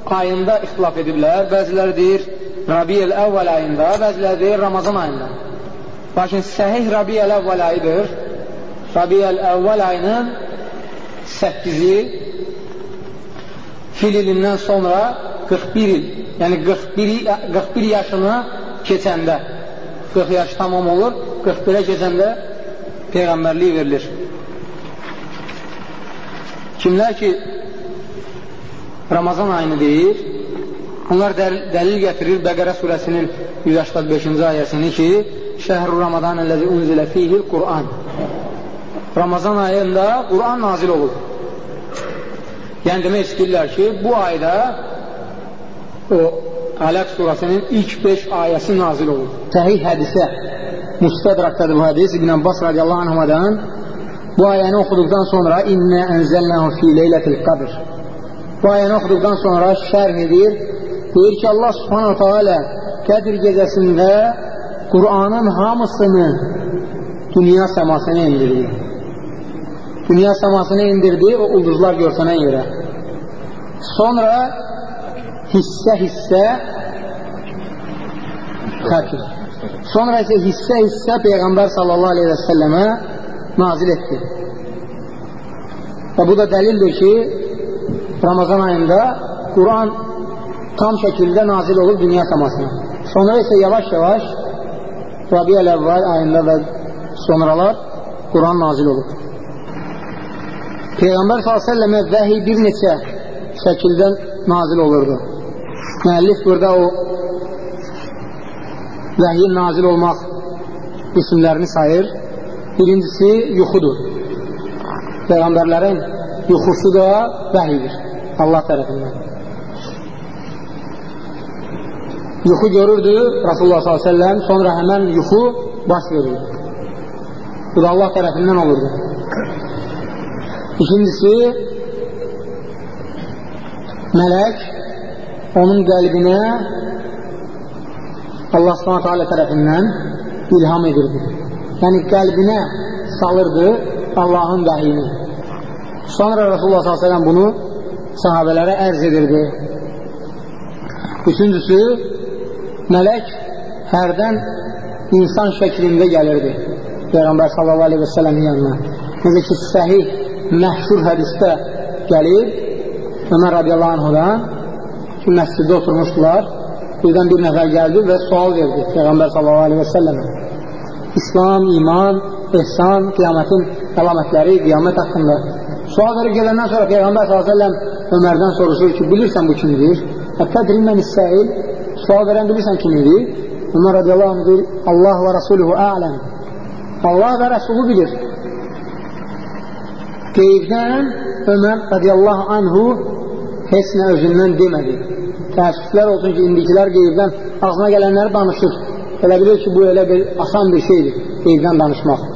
ayında ixtilaf ediblər. Bəziləri deyir Rabiyel əvvəl ayında, bəziləri deyir Ramazan ayında. Lakin səhih Rabiyel əvvəl ayıdır. Rabiyel əvvəl ayının 8-i fil ilindən sonra 41 il, yəni 41, 41 yaşını keçəndə 40 yaş tamam olur, 41-ə keçəndə Peyğəmbərlik verilir. Kimlər ki Ramazan ayını deyir, onlar dəlil gətirir Bəqərə surəsinin 185-ci ayəsini ki, Şəhru Ramadan əlləzi unzilə fihil Qur'an. Ramazan ayında Qur'an nazil olur. Yəni demək istəyirlər ki, bu ayda o Ələq surasının ilk 5 ayəsi nazil olur. Səhih hədisə Mustadrakdadır bu hədis İbn Abbas radiyallahu anhumadan bu ayəni oxuduqdan sonra İnnə ənzəlnəhu fi leylətil qadr bu ayəni oxuduqdan sonra şərh edir deyir ki Allah subhanahu teala Qədir gecəsində Qur'anın hamısını dünya səmasına indirdi dünya səmasına indirdi o ulduzlar görsənən yerə sonra hissə-hissə xətir. Sonra isə hissə-hissə Peyğəmbər sallallahu aleyhi və səlləmə nazil etdi. Və bu da dəlildir ki, Ramazan ayında Quran tam şəkildə nazil olub dünya səmasına. Sonra isə yavaş-yavaş Rabiyəl əvvəl ayında və sonralar Quran nazil olub. Peyğəmbər s.ə.və vəhiy bir neçə şəkildə nazil olurdu. Müəllif burada o vəhyin nazil olmaq isimlərini sayır. Birincisi yuxudur. Peyğəmbərlərin yuxusu da vəhidir Allah tərəfindən. Yuxu görürdü Rasulullah s.ə.v sonra həmən yuxu baş verirdi. Bu da Allah tərəfindən olurdu. İkincisi mələk onun qəlbinə Allah subhanətə alə tərəfindən ilham edirdi. Yəni, qəlbinə salırdı Allahın vəhiyini. Sonra Rasulullah s.ə.v bunu sahabələrə ərz edirdi. Üçüncüsü, mələk hərdən insan şəklində gəlirdi. Peyğəmbər sallallahu aleyhi və sələmin yanına. Necə ki, səhih, məhşur hədistə gəlib, Ömər radiyallahu anhudan ki, məsciddə oturmuşdular birdən bir nəfər gəldi və sual verdi Peyğəmbər səlləmə. İslam, iman, ehsan, qiyamətin əlamətləri, qiyamət haqqında. Sual verib gedəndən sonra Peyğəmbər səlləm Ömərdən soruşur ki, bilirsən bu kimdir? Hətta dirilmən İsrail, sual verən bilirsən kimidir? Ömər radiyallahu anh deyir, Allah və Rasuluhu ələm. Allah və Rəsulu bilir. Qeybdən Ömər radiyallahu anhu heç nə özündən demədi təəssüflər olsun ki, indikilər qeybdən ağzına gələnləri danışır. Elə bilir ki, bu elə bir asan bir şeydir, qeybdən danışmaq.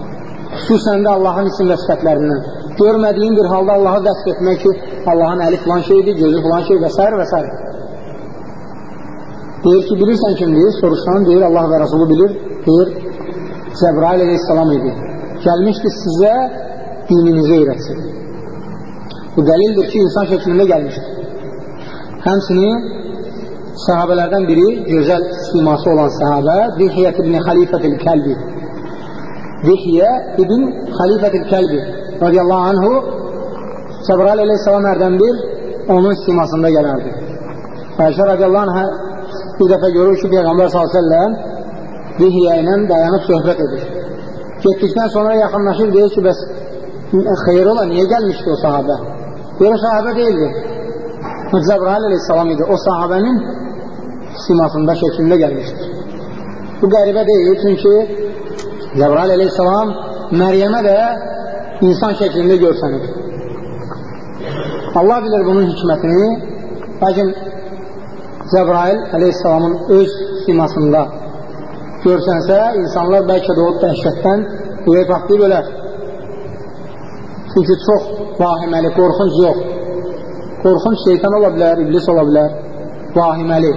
Xüsusən də Allahın isim və sifətlərindən. Görmədiyin bir halda Allahı dəst etmək ki, Allahın əli filan şeydir, gözü filan şey və s. və s. Deyir ki, bilirsən kimdir? Soruşan deyir, Allah və Rasulü bilir. Deyir, Cəbrail aleyhissalam idi. Gəlmişdi sizə dininizi öyrətsin. Bu dəlildir ki, insan şəklində gəlmişdir. Həmsinin sahabələrdən biri, gözəl siması olan sahabə, Dihiyyət ibn Xalifətil Kəlbi. Dihiyyə ibn Xalifətil Kəlbi radiyallahu anhu Cəbrail aleyhissalam hərdən bir onun simasında gələrdi. Ayşə radiyallahu anhə bir dəfə görür ki, Peyğəmbər s.ə.v Dihiyyə ilə dayanıb söhbət edir. Getdikdən sonra yaxınlaşır, deyir ki, bəs xeyir ola, niyə gəlmişdi o sahabə? Deyir, o sahabə deyildi. Cəbrail aleyhissalam idi. O sahabənin simasında şəklində gəlmişdir. Bu qəribə deyil, çünki Cəbrail aleyhissalam Məryəmə də insan şəklində görsənir. Allah bilir bunun hikmətini, lakin Cəbrail aleyhissalamın öz simasında görsənsə, insanlar bəlkə də o dəhşətdən ürək partlayıb ölər. Çünki çox vahiməli, qorxunc yox. Qorxunc şeytan ola bilər, iblis ola bilər, vahiməli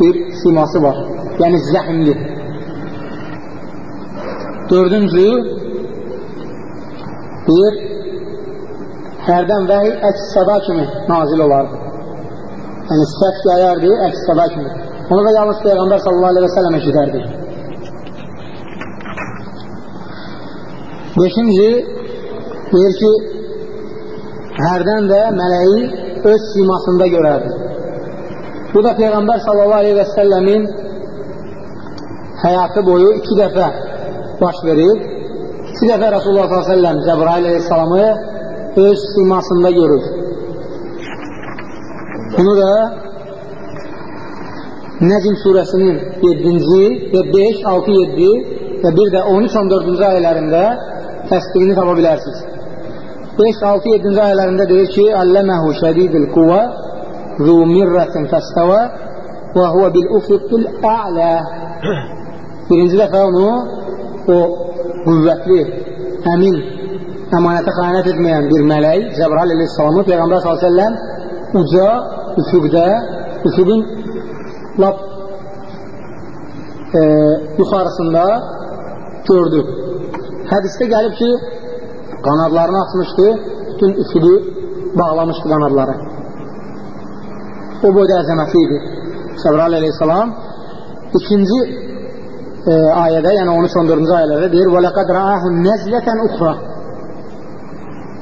bir siması var. Yəni zəhimli. Dördüncü, deyir, hərdən vəhiy əks sada kimi nazil olardı. Yəni, səs yayardı, əks sada kimi. Onu da yalnız Peyğəmbər sallallahu aleyhi və sələm eşidərdi. Beşinci, deyir ki, hərdən də mələyi öz simasında görərdi. Bu da Peyğəmbər səlləmin həyatı boyu iki dəfə baş verib. İki dəfə Rasulullah səlləm Cəbrail aleyhissalamı öz simasında görür. Bunu da Nəcm surəsinin 7-ci və 5, 6, 7 və bir də 13, 14-cü ayələrində təsdiqini tapa bilərsiniz. 5, 6, 7-ci ayələrində deyir ki, Əlləməhu şədidil quva zu mirrətin fəstəvə və huvə bil ufiqil ə'lə Birinci dəfə onu o qüvvətli, əmin, əmanətə xəyanət etməyən bir mələk, Cəbrail aleyhissalamı Peyğəmbər s.ə.v uca, üfüqdə, üfüqün lap e, yuxarısında gördü. Hədisdə gəlib ki, qanadlarını açmışdı, bütün üfüqü bağlamışdı qanadları. O boyda əzəmətli idi. Cəbrail aleyhissalam ikinci e, ayədə, yəni 13-14-cü ayələrdə deyir وَلَقَدْ رَآهُ نَزْلَةً اُخْرَى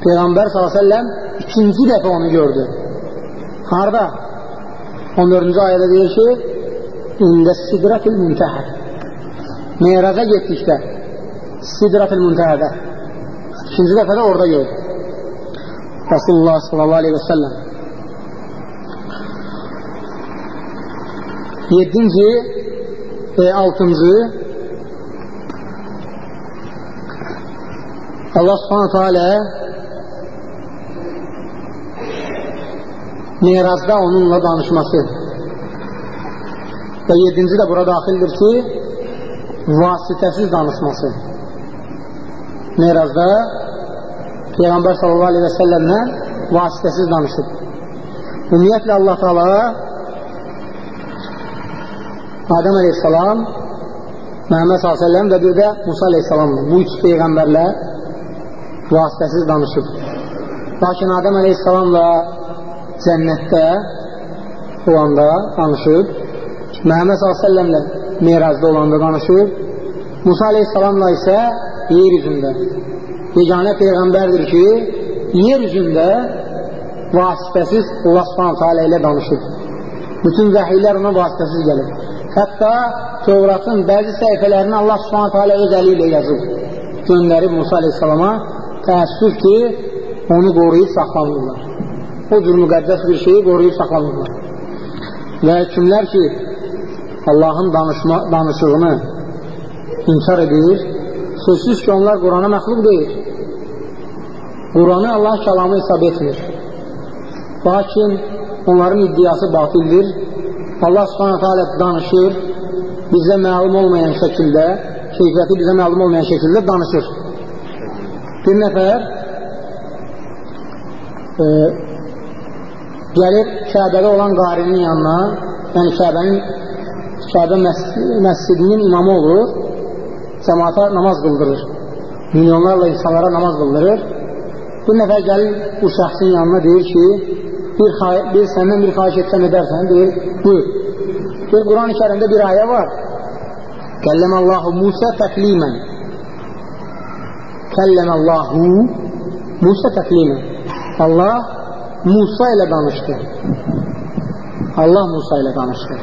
Peyğəmbər s.ə.v ikinci dəfə onu gördü. Harada? 14-cü ayədə deyir ki, İndə sidratil müntəhə Meyraca getdikdə Sidratil müntəhədə İkinci dəfə də orada gördü. Rasulullah sallallahu aleyhi və səlləm Yedinci ve altıncı. Allah subhanahu teala Mirazda onunla danışması. Və yedinci də bura daxildir ki vasitəsiz danışması. Mirazda Peyğəmbər sallallahu aleyhi və səlləmlə vasitəsiz danışıb. Ümumiyyətlə Allah Teala Adəm əleyhissalam Məhəmməd s.ə.v və bir də Musa əleyhissalamla bu üç peyğəmbərlə vasitəsiz danışıb. Lakin Adəm əleyhissalamla cənnətdə olanda danışıb Məhəmməd s.ə.v-lə mirazda olanda danışıb Musa aleyhissalamla isə yer üzündə yeganə peyğəmbərdir ki yer üzündə vasitəsiz Allah s.ə.v ilə danışıb bütün vəhiylər ona vasitəsiz gəlib Hətta Tövratın bəzi səhifələrini Allah alə öz əli ilə yazıb, göndərib Musa aleyhissalama təəssüf ki, onu qoruyub saxlamırlar. O cür müqəddəs bir şeyi qoruyub saxlamırlar. Və kimlər ki, Allahın danışma, danışığını inkar edir, sözsüz ki, onlar Qurana məxluq deyil. Quranı Allah kəlamı hesab etmir. Lakin onların iddiası batildir Allah subhanətə alə danışır, bizə məlum olmayan şəkildə, keyfiyyəti bizə məlum olmayan şəkildə danışır. Bir nəfər e, gəlir Kəbədə olan qarinin yanına, yəni Kəbənin Kəbə məscidinin imamı olur, cəmaata namaz qıldırır. Milyonlarla insanlara namaz qıldırır. Bir nəfər gəlir bu şəxsin yanına deyir ki, bir, bir səndən bir xahiş etsəm edərsən, deyir, buyur. Bir Quran-ı kərimdə bir ayə var. Kəlləməllahu Musa təklimən. Kəlləməllahu Musa təklimən. Allah Musa ilə danışdı. Allah Musa ilə danışdı.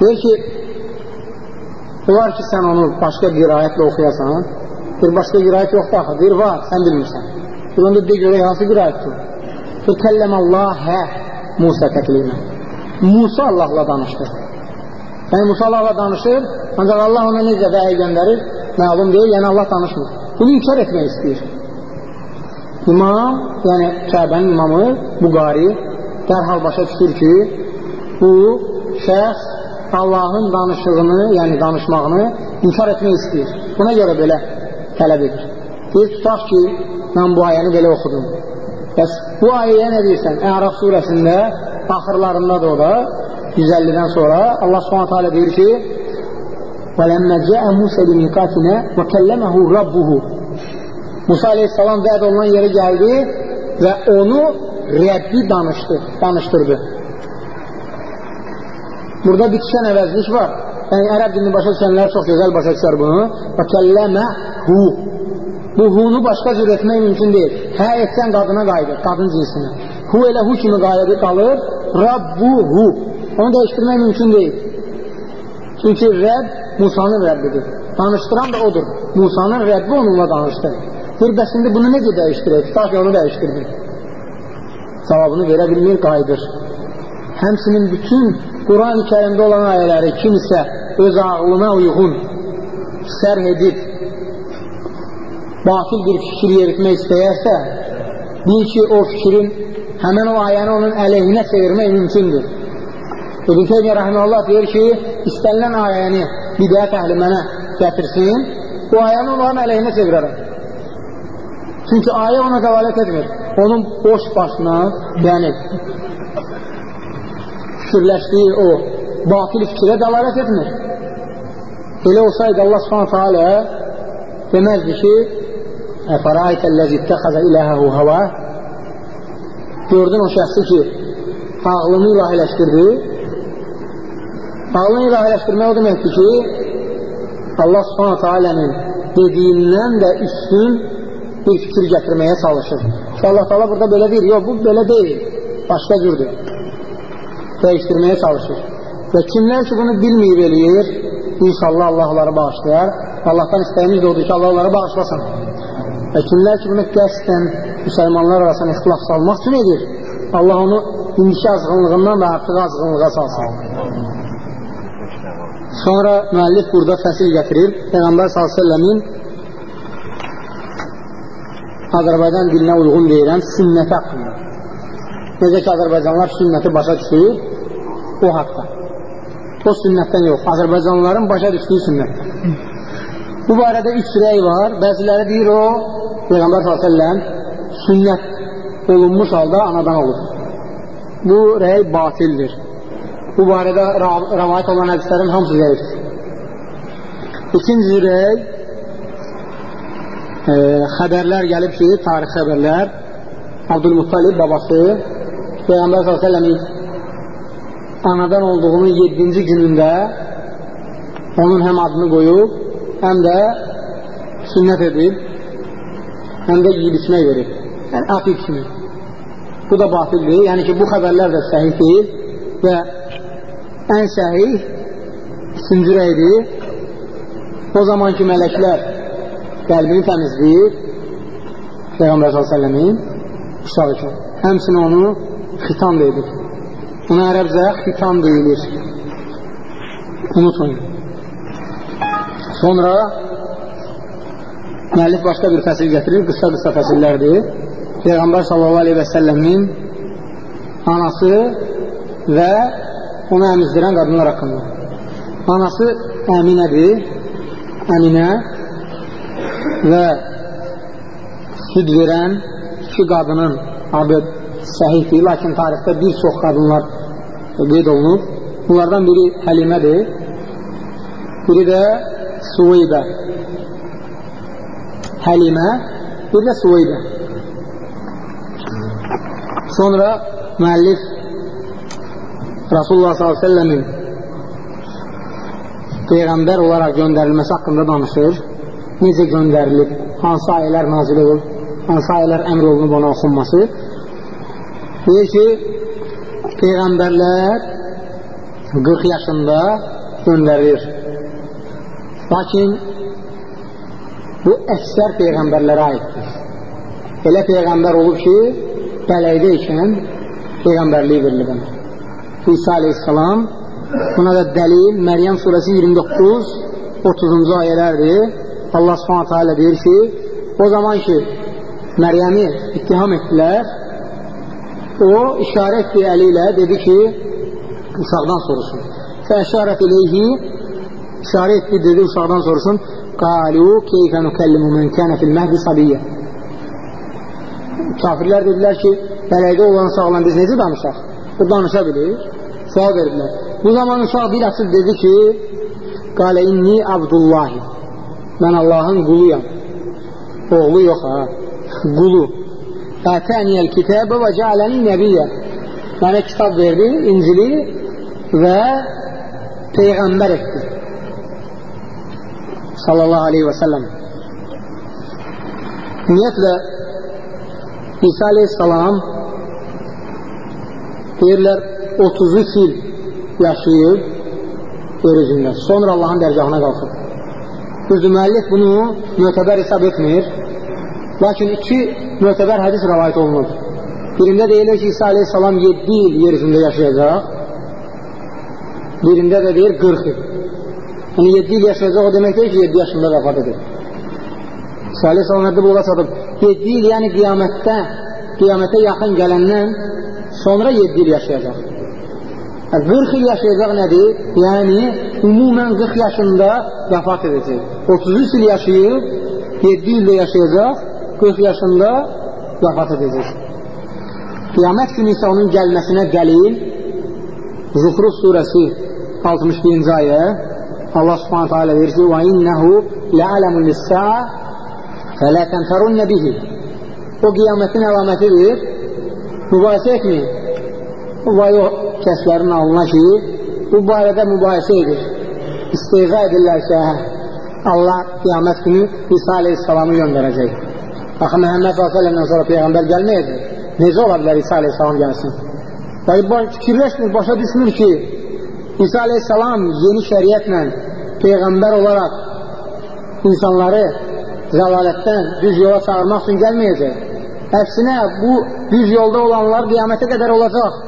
Deyir ki, olar ki, sən onu başqa qirayətlə oxuyasan, bir başqa qirayət yoxdur axı, deyir, var, sən bilmirsən. Bir onda de görək, hansı qirayətdir? Bir kəlləm Allah hə Musa təklimə. Musa Allahla danışdı. Yəni, Musa Allahla danışır, ancaq Allah ona necə vəhiy göndərir, məlum deyil, yəni Allah danışmır. Bunu inkar etmək istəyir. İmam, yəni Kəbənin imamı, bu qari, dərhal başa düşür ki, bu şəxs Allahın danışığını, yəni danışmağını inkar etmək istəyir. Buna görə belə tələb edir. Deyir, tutaq ki, mən bu ayəni belə oxudum. Bəs bu ayəyə nə deyirsən? Əraf surəsində axırlarındadır o da, 150-dən sonra Allah subhanətə alə deyir ki, وَلَمَّا جَاءَ مُوسَى بِمِقَاتِنَا وَكَلَّمَهُ رَبُّهُ Musa aleyhissalam vəd olunan yeri gəldi və onu Rəbbi danışdı, danışdırdı. Burada bitişən əvəzlik var. Yəni, ərəb dilini başa düşənlər çox gözəl başa düşər bunu. Və kəlləmə hu. Bu hunu başqa cür etmək mümkün deyil. Hə etsən qadına qayıdır, qadın cinsinə. Hu elə hu kimi qayıdır, qalır. Rabbuhu. Onu dəyişdirmək mümkün deyil. Çünki Rəbb Musanın Rəbbidir. Danışdıran da odur. Musanın Rəbbi onunla danışdı. Bir bəs indi bunu necə dəyişdirək? Tutaq ki, onu dəyişdirdi. Cavabını verə bilmir, qayıdır. Həmsinin bütün Quran-ı kərimdə olan ayələri kimsə öz ağlına uyğun sərh edib batil bir fikir yeritmək istəyərsə, bil ki, o fikrin həmən o ayəni onun əleyhinə çevirmək mümkündür. İbn Teymiyyə Rəhməllah deyir ki, istənilən ayəni bidət əhli mənə gətirsin, bu ayəni onların əleyhinə çevirərəm. Çünki ayə ona dəvalət etmir. Onun boş başına, yəni fikirləşdiyi o batil fikrə dəlalət etmir. Elə olsaydı Allah subhanətə alə deməzdi ki, Əfəraitəlləzi ittəxəzə iləhəhu həvə Gördün o şəxsi ki, ağlını ilahiləşdirdi. Ağlını ilahiləşdirmək o deməkdir ki, Allah subhanətə alənin dediyindən də üstün bir fikir gətirməyə çalışır. Allah taala burada belə deyir, yox, bu belə deyil, başqa cürdür. Dəyişdirməyə çalışır. Və kimlər ki, bunu bilməyib eləyir, inşallah Allah onları bağışlayar. Allahdan istəyimiz də odur ki, Allah onları bağışlasın. Və kimlər ki, bunu qəsdən müsəlmanlar arasında ixtilaf salmaq üçün edir, Allah onu indiki azğınlığından da artıq azğınlığa salsın. Sonra müəllif burada fəsil gətirir. Peyğəmbər s.ə.v-in Azərbaycan dilinə uyğun deyilən sünnəti haqqında. Necə ki, Azərbaycanlar sünnəti başa düşür, o haqda. O sünnətdən yox, Azərbaycanlıların başa düşdüyü sünnət. Bu barədə üç rəy var. Bəziləri deyir o, Peyğəmbər s.ə.v sünnət olunmuş halda anadan olur. Bu rəy batildir. Bu barədə rəvayət olan hədislərin hamısı zəifdir. İkinci rəy e, xəbərlər gəlib ki, tarix xəbərlər Abdülmuttalib babası Peyğəmbər s.ə.v-in anadan olduğunun 7-ci günündə onun həm adını qoyub, həm də sünnət edib, həm də yiyib içmək verir. Yəni, aqiq kimi. Bu da batildir. Yəni ki, bu xəbərlər də səhih deyil və ən səhih üçüncü rəydir. O zaman ki, mələklər qəlbini təmizləyir Peyğəmbər s.ə.v-in uşaq üçün. Həmsinin onu xitan deyilir. Buna ərəbcə xitan deyilir. Unutmayın. Sonra müəllif başqa bir fəsil gətirir, qısa-qısa fəsillərdir. Peyğəmbər sallallahu aleyhi və səlləmin anası və onu əmizdirən qadınlar haqqında. Anası Əminədir, Əminə və süd verən iki qadının adı səhihdir, lakin tarixdə bir çox qadınlar qeyd olunub. Bunlardan biri Həlimədir, biri də Suveybə. Həlimə, biri də Suveybə. Sonra müəllif Rasulullah s.ə.v-in Peyğəmbər olaraq göndərilməsi haqqında danışır. Necə göndərilib, hansı ayələr nazil olub, hansı ayələr əmr olunub ona oxunması. Deyir ki, Peyğəmbərlər 40 yaşında göndərilir. Lakin bu əksər Peyğəmbərlərə aiddir. Elə Peyğəmbər olub ki, bələkdə ikən Peyğəmbərliyi verilib ona. İsa aleyhissalam buna da dəlil Məryəm surəsi 29 30-cu ayələrdir. Allah subhanətə alə deyir ki, o zaman ki, Məryəmi ittiham etdilər, o işarə etdiyi əli ilə dedi ki, uşaqdan soruşun. Fəşarət iləyhi işarə etdi, dedi uşaqdan soruşun. Qalu keyfə nükəllimu mən kənə fil məhdi sabiyyə. Kafirlər dedilər ki, bələkdə olan uşaqla biz necə danışaq? Bu danışa bilir. Sual verdilər. Bu zaman uşaq bir açıb dedi ki, qalə inni abdullahi. Mən Allahın quluyam. Oğlu yox ha. Qulu. Ətəniyəl kitəbə və cələni nəbiyyə. Mənə kitab verdi, İncili və Peyğəmbər etdi. Sallallahu aleyhi və səlləm. Ümumiyyətlə, İsa aleyhissalam deyirlər 33 il yaşayıb yeryüzündə. Sonra Allahın dərgahına qalxıb. Düzdür, müəllif bunu mötəbər hesab etmir. Lakin iki mötəbər hədis rəvayət olunur. Birində deyilir ki, İsa aleyhissalam 7 il yeryüzündə yaşayacaq. Birində də deyir 40 il. Yəni 7 il yaşayacaq o demək deyil ki, 7 yaşında vəfat edir. İsa aleyhissalam həddə bu ola çatıb. 7 il yəni qiyamətdə, qiyamətə yaxın gələndən sonra 7 il yaşayacaq. 40 il yaşayacaq nədir? Yəni, ümumən 40 yaşında vəfat edəcək. 33 il yaşayıb, 7 ildə yaşayacaq, 40 yaşında vəfat edəcək. Qiyamət günü isə onun gəlməsinə dəlil Zuhruf surəsi 61-ci ayə Allah subhanətə alə deyir ki, وَاِنَّهُ لَعَلَمُ لِلسَّاءَ فَلَا تَنْفَرُنَّ بِهِ O qiyamətin əlamətidir. Mübahisə etməyin. Vay o kəslərin alına ki, bu barədə mübahisə edir. İsteyqa edirlərsə, Allah qiyamət günü İsa aleyhissalamı göndərəcək. Axı Məhəmməd s.ə.v-dən sonra Peyğəmbər gəlməyəcək. Necə ola bilər İsa aleyhissalam gəlsin? Yəni, fikirləşmir, başa düşmür ki, İsa aleyhissalam yeni şəriətlə Peyğəmbər olaraq insanları zəlalətdən düz yola çağırmaq üçün gəlməyəcək. Əksinə, bu düz yolda olanlar qiyamətə qədər olacaq.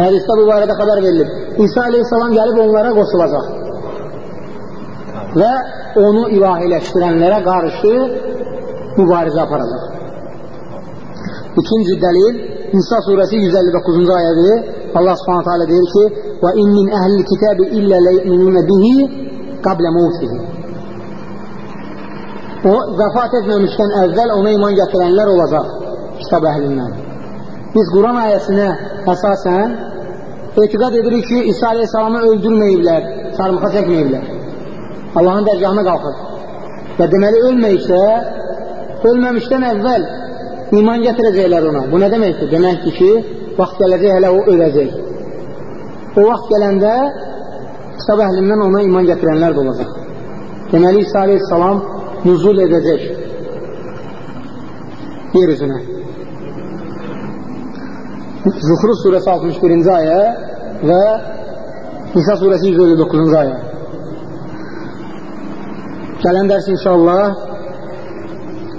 Hədisdə bu barədə xəbər verilib. İsa aleyhissalam gəlib onlara qoşulacaq və onu ilahiləşdirənlərə qarşı mübarizə aparacaq. İkinci dəlil Nisa surəsi 159-cu ayədir. Allah Subhanahu taala deyir ki: "Və in min əhlil kitabi illə le'minun bihi qabla mautihi." O vəfat etməmişdən əvvəl ona iman gətirənlər olacaq kitab əhlindən. Biz Quran ayəsinə əsasən etiqad edirik ki, İsa aleyhissalamı öldürməyiblər, sarmıxa çəkməyiblər. Allahın dərgahına qalxır. Və deməli, ölməyicsə, ölməmişdən əvvəl iman gətirəcəklər ona. Bu nə deməkdir? Deməkdir ki, vaxt gələcək, hələ o öləcək. O vaxt gələndə kitab əhlindən ona iman gətirənlər də olacaq. Deməli, İsa aleyhissalam nüzul edəcək yer üzünə. Zuhruf surəsi 61-ci ayə və Nisa surəsi 159-cu ayə. Gələn dərs inşallah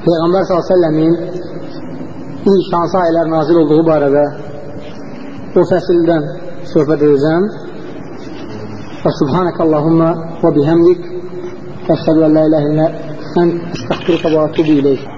Peyğəmbər s.ə.v-in ilk hansı ayələr nazil olduğu barədə o fəsildən söhbət edəcəm. Və subhanəkə Allahumma və bihəmdik əşhədu ən la iləhə illə ən əstəxdirqə və atubu iləyik.